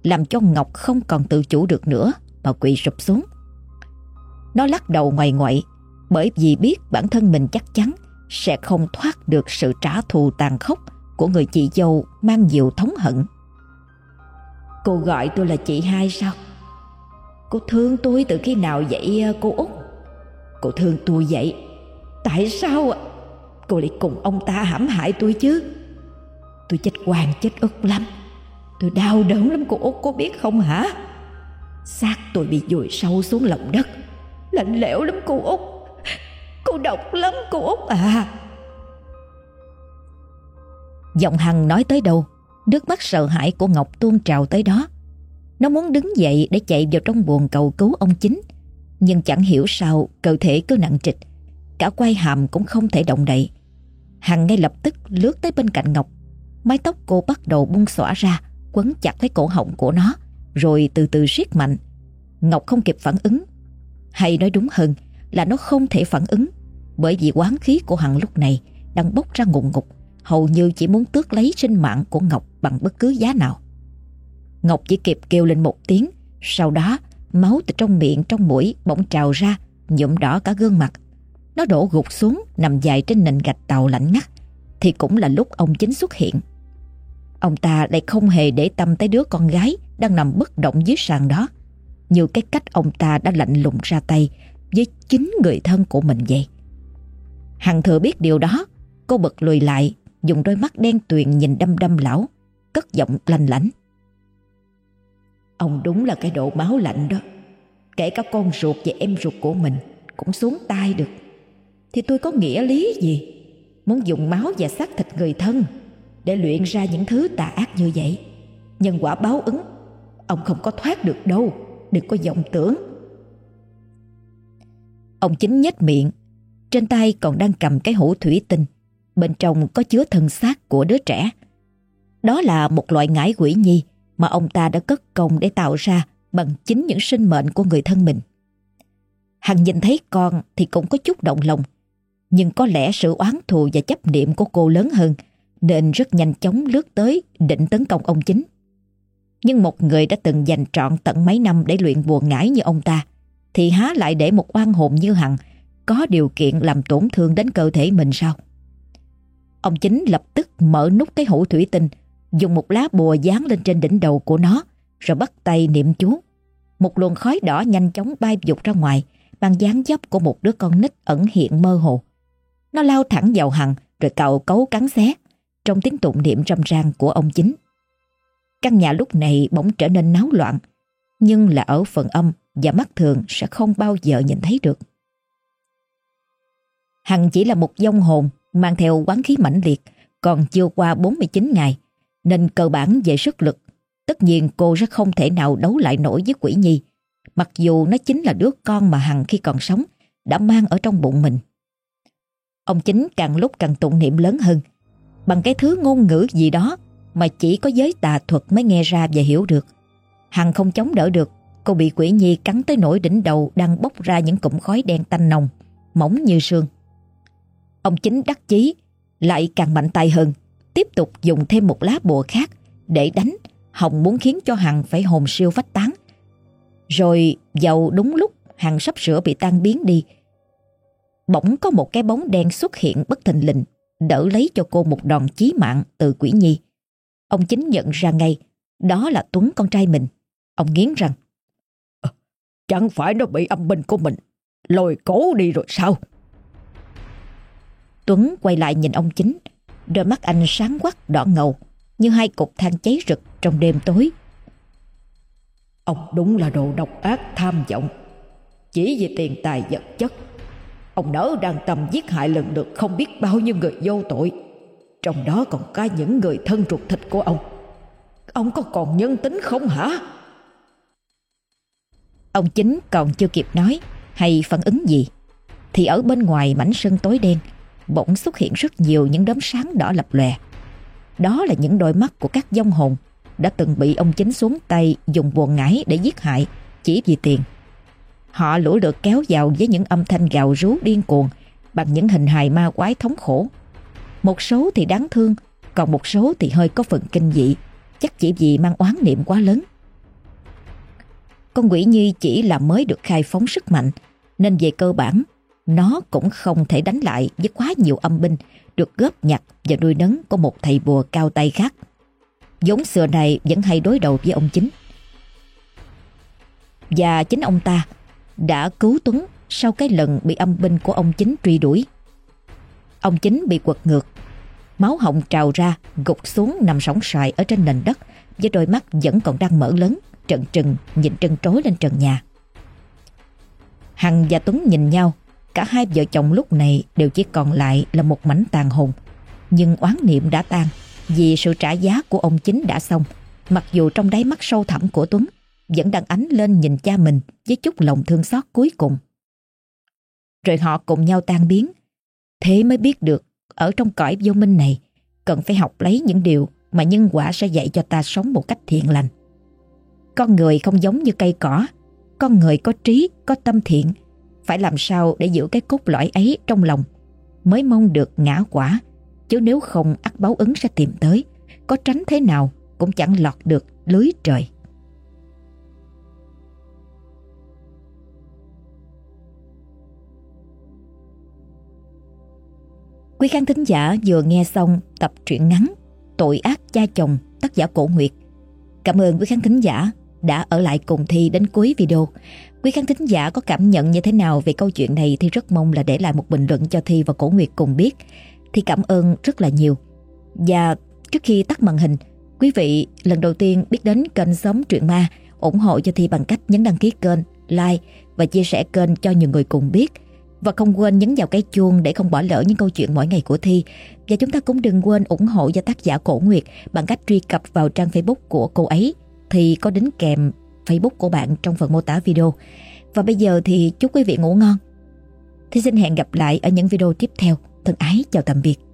làm cho Ngọc không còn tự chủ được nữa mà quỳ sụp xuống. Nó lắc đầu ngoài ngoại bởi vì biết bản thân mình chắc chắn sẽ không thoát được sự trả thù tàn khốc của người chị dâu mang nhiều thống hận. Cô gọi tôi là chị hai sao? Cô thương tôi từ khi nào vậy, cô Út? Cô thương tôi vậy? Tại sao cô lại cùng ông ta hãm hại tôi chứ? Tôi chết quan chết ức lắm. Tôi đau đớn lắm, cô Út có biết không hả? Xác tôi bị vùi sâu xuống lòng đất Lạnh lẽo lắm, cô Út Cô độc lắm, cô Út à Giọng Hằng nói tới đâu Nước mắt sợ hãi của Ngọc tuôn trào tới đó. Nó muốn đứng dậy để chạy vào trong buồng cầu cứu ông chính. Nhưng chẳng hiểu sao cơ thể cứ nặng trịch. Cả quay hàm cũng không thể động đậy. Hằng ngay lập tức lướt tới bên cạnh Ngọc. Mái tóc cô bắt đầu bung xõa ra, Quấn chặt lấy cổ họng của nó, Rồi từ từ siết mạnh. Ngọc không kịp phản ứng. Hay nói đúng hơn là nó không thể phản ứng, Bởi vì quán khí của Hằng lúc này Đang bốc ra ngụm ngục. Hầu như chỉ muốn tước lấy sinh mạng của Ngọc Bằng bất cứ giá nào. Ngọc chỉ kịp kêu lên một tiếng Sau đó máu từ trong miệng trong mũi Bỗng trào ra nhuộm đỏ cả gương mặt. Nó đổ gục xuống Nằm dài trên nền gạch tàu lạnh ngắt. Thì cũng là lúc ông chính xuất hiện. Ông ta lại không hề để tâm tới đứa con gái Đang nằm bất động dưới sàn đó. Như cái cách ông ta đã lạnh lùng ra tay với chính người thân của mình vậy. Hằng thừa biết điều đó, cô bật lùi lại, dùng đôi mắt đen tuyền nhìn đâm đâm lão, cất giọng lanh lảnh. Ông đúng là cái độ máu lạnh đó. Kể cả con ruột và em ruột của mình cũng xuống tay được. Thì tôi có nghĩa lý gì? Muốn dùng máu và xác thịt người thân để luyện ra những thứ tà ác như vậy. Nhân quả báo ứng, ông không có thoát được đâu đừng có vọng tưởng. Ông chính nhếch miệng, trên tay còn đang cầm cái hũ thủy tinh, bên trong có chứa thân xác của đứa trẻ. Đó là một loại ngải quỷ nhi mà ông ta đã cất công để tạo ra bằng chính những sinh mệnh của người thân mình. Hằng nhìn thấy con thì cũng có chút động lòng, nhưng có lẽ sự oán thù và chấp niệm của cô lớn hơn nên rất nhanh chóng lướt tới định tấn công ông chính. Nhưng một người đã từng dành trọn tận mấy năm để luyện bùa ngải như ông ta, thì há lại để một oan hồn như Hằng có điều kiện làm tổn thương đến cơ thể mình sao? Ông chính lập tức mở nút cái hũ thủy tinh, dùng một lá bùa dán lên trên đỉnh đầu của nó, rồi bắt tay niệm chú. Một luồng khói đỏ nhanh chóng bay dục ra ngoài, bằng dáng dấp của một đứa con nít ẩn hiện mơ hồ. Nó lao thẳng vào Hằng, rồi cào cấu cắn xé, trong tiếng tụng niệm râm ran của ông chính. Căn nhà lúc này bỗng trở nên náo loạn, nhưng là ở phần âm và mắt thường sẽ không bao giờ nhìn thấy được. Hằng chỉ là một dông hồn mang theo quán khí mãnh liệt, còn chưa qua 49 ngày, nên cơ bản về sức lực, tất nhiên cô sẽ không thể nào đấu lại nổi với quỷ nhi, mặc dù nó chính là đứa con mà Hằng khi còn sống đã mang ở trong bụng mình. Ông chính càng lúc càng tụng niệm lớn hơn, bằng cái thứ ngôn ngữ gì đó mà chỉ có giới tà thuật mới nghe ra và hiểu được. Hằng không chống đỡ được, cô bị quỷ nhi cắn tới nỗi đỉnh đầu đang bốc ra những cụm khói đen tanh nồng, mỏng như sương. Ông chính đắc chí lại càng mạnh tay hơn, tiếp tục dùng thêm một lá bùa khác để đánh, Hồng muốn khiến cho Hằng phải hồn siêu phách tán. Rồi dầu đúng lúc Hằng sắp sửa bị tan biến đi, bỗng có một cái bóng đen xuất hiện bất thình lình, đỡ lấy cho cô một đòn chí mạng từ quỷ nhi. Ông chính nhận ra ngay, đó là Tuấn con trai mình. Ông nghiến rằng, ờ, Chẳng phải nó bị âm binh của mình, lôi cố đi rồi sao? Tuấn quay lại nhìn ông chính, đôi mắt anh sáng quắc đỏ ngầu, như hai cục than cháy rực trong đêm tối. Ông đúng là đồ độc ác tham vọng, chỉ vì tiền tài vật chất. Ông nỡ đang tầm giết hại lần lượt không biết bao nhiêu người vô tội, trong đó còn có những người thân ruột thịt của ông. Ông có còn nhân tính không hả? Ông chính còn chưa kịp nói hay phản ứng gì, thì ở bên ngoài mảnh sân tối đen bỗng xuất hiện rất nhiều những đốm sáng đỏ lập lòe. Đó là những đôi mắt của các dông hồn đã từng bị ông chính xuống tay dùng buồn ngải để giết hại chỉ vì tiền. Họ lũ lượt kéo vào với những âm thanh gào rú điên cuồng bằng những hình hài ma quái thống khổ. Một số thì đáng thương, còn một số thì hơi có phần kinh dị, chắc chỉ vì mang oán niệm quá lớn. Con quỷ nhi chỉ là mới được khai phóng sức mạnh, nên về cơ bản nó cũng không thể đánh lại với quá nhiều âm binh được góp nhặt và nuôi nấng của một thầy bùa cao tay khác. giống xưa này vẫn hay đối đầu với ông chính. Và chính ông ta đã cứu Tuấn sau cái lần bị âm binh của ông chính truy đuổi. Ông chính bị quật ngược, máu họng trào ra, gục xuống nằm sóng xoài ở trên nền đất với đôi mắt vẫn còn đang mở lớn, trận trừng nhìn trân trối lên trần nhà. Hằng và Tuấn nhìn nhau Cả hai vợ chồng lúc này đều chỉ còn lại là một mảnh tàn hồn. Nhưng oán niệm đã tan vì sự trả giá của ông chính đã xong. Mặc dù trong đáy mắt sâu thẳm của Tuấn vẫn đang ánh lên nhìn cha mình với chút lòng thương xót cuối cùng. Rồi họ cùng nhau tan biến. Thế mới biết được ở trong cõi vô minh này cần phải học lấy những điều mà nhân quả sẽ dạy cho ta sống một cách thiện lành. Con người không giống như cây cỏ, con người có trí, có tâm thiện phải làm sao để giữ cái cốt lõi ấy trong lòng mới mong được ngã quả. Chứ nếu không ắt báo ứng sẽ tìm tới. Có tránh thế nào cũng chẳng lọt được lưới trời. Quý khán thính giả vừa nghe xong tập truyện ngắn Tội ác cha chồng, tác giả Cổ Nguyệt. Cảm ơn quý khán thính giả đã ở lại cùng Thi đến cuối video. Quý khán thính giả có cảm nhận như thế nào về câu chuyện này thì rất mong là để lại một bình luận cho Thi và Cổ Nguyệt cùng biết. Thì cảm ơn rất là nhiều. Và trước khi tắt màn hình, quý vị lần đầu tiên biết đến kênh Sống Truyện Ma, ủng hộ cho Thi bằng cách nhấn đăng ký kênh, like và chia sẻ kênh cho nhiều người cùng biết. Và không quên nhấn vào cái chuông để không bỏ lỡ những câu chuyện mỗi ngày của Thi. Và chúng ta cũng đừng quên ủng hộ cho tác giả Cổ Nguyệt bằng cách truy cập vào trang Facebook của cô ấy thì có đính kèm Facebook của bạn trong phần mô tả video. Và bây giờ thì chúc quý vị ngủ ngon. Thì xin hẹn gặp lại ở những video tiếp theo. Thân ái, chào tạm biệt.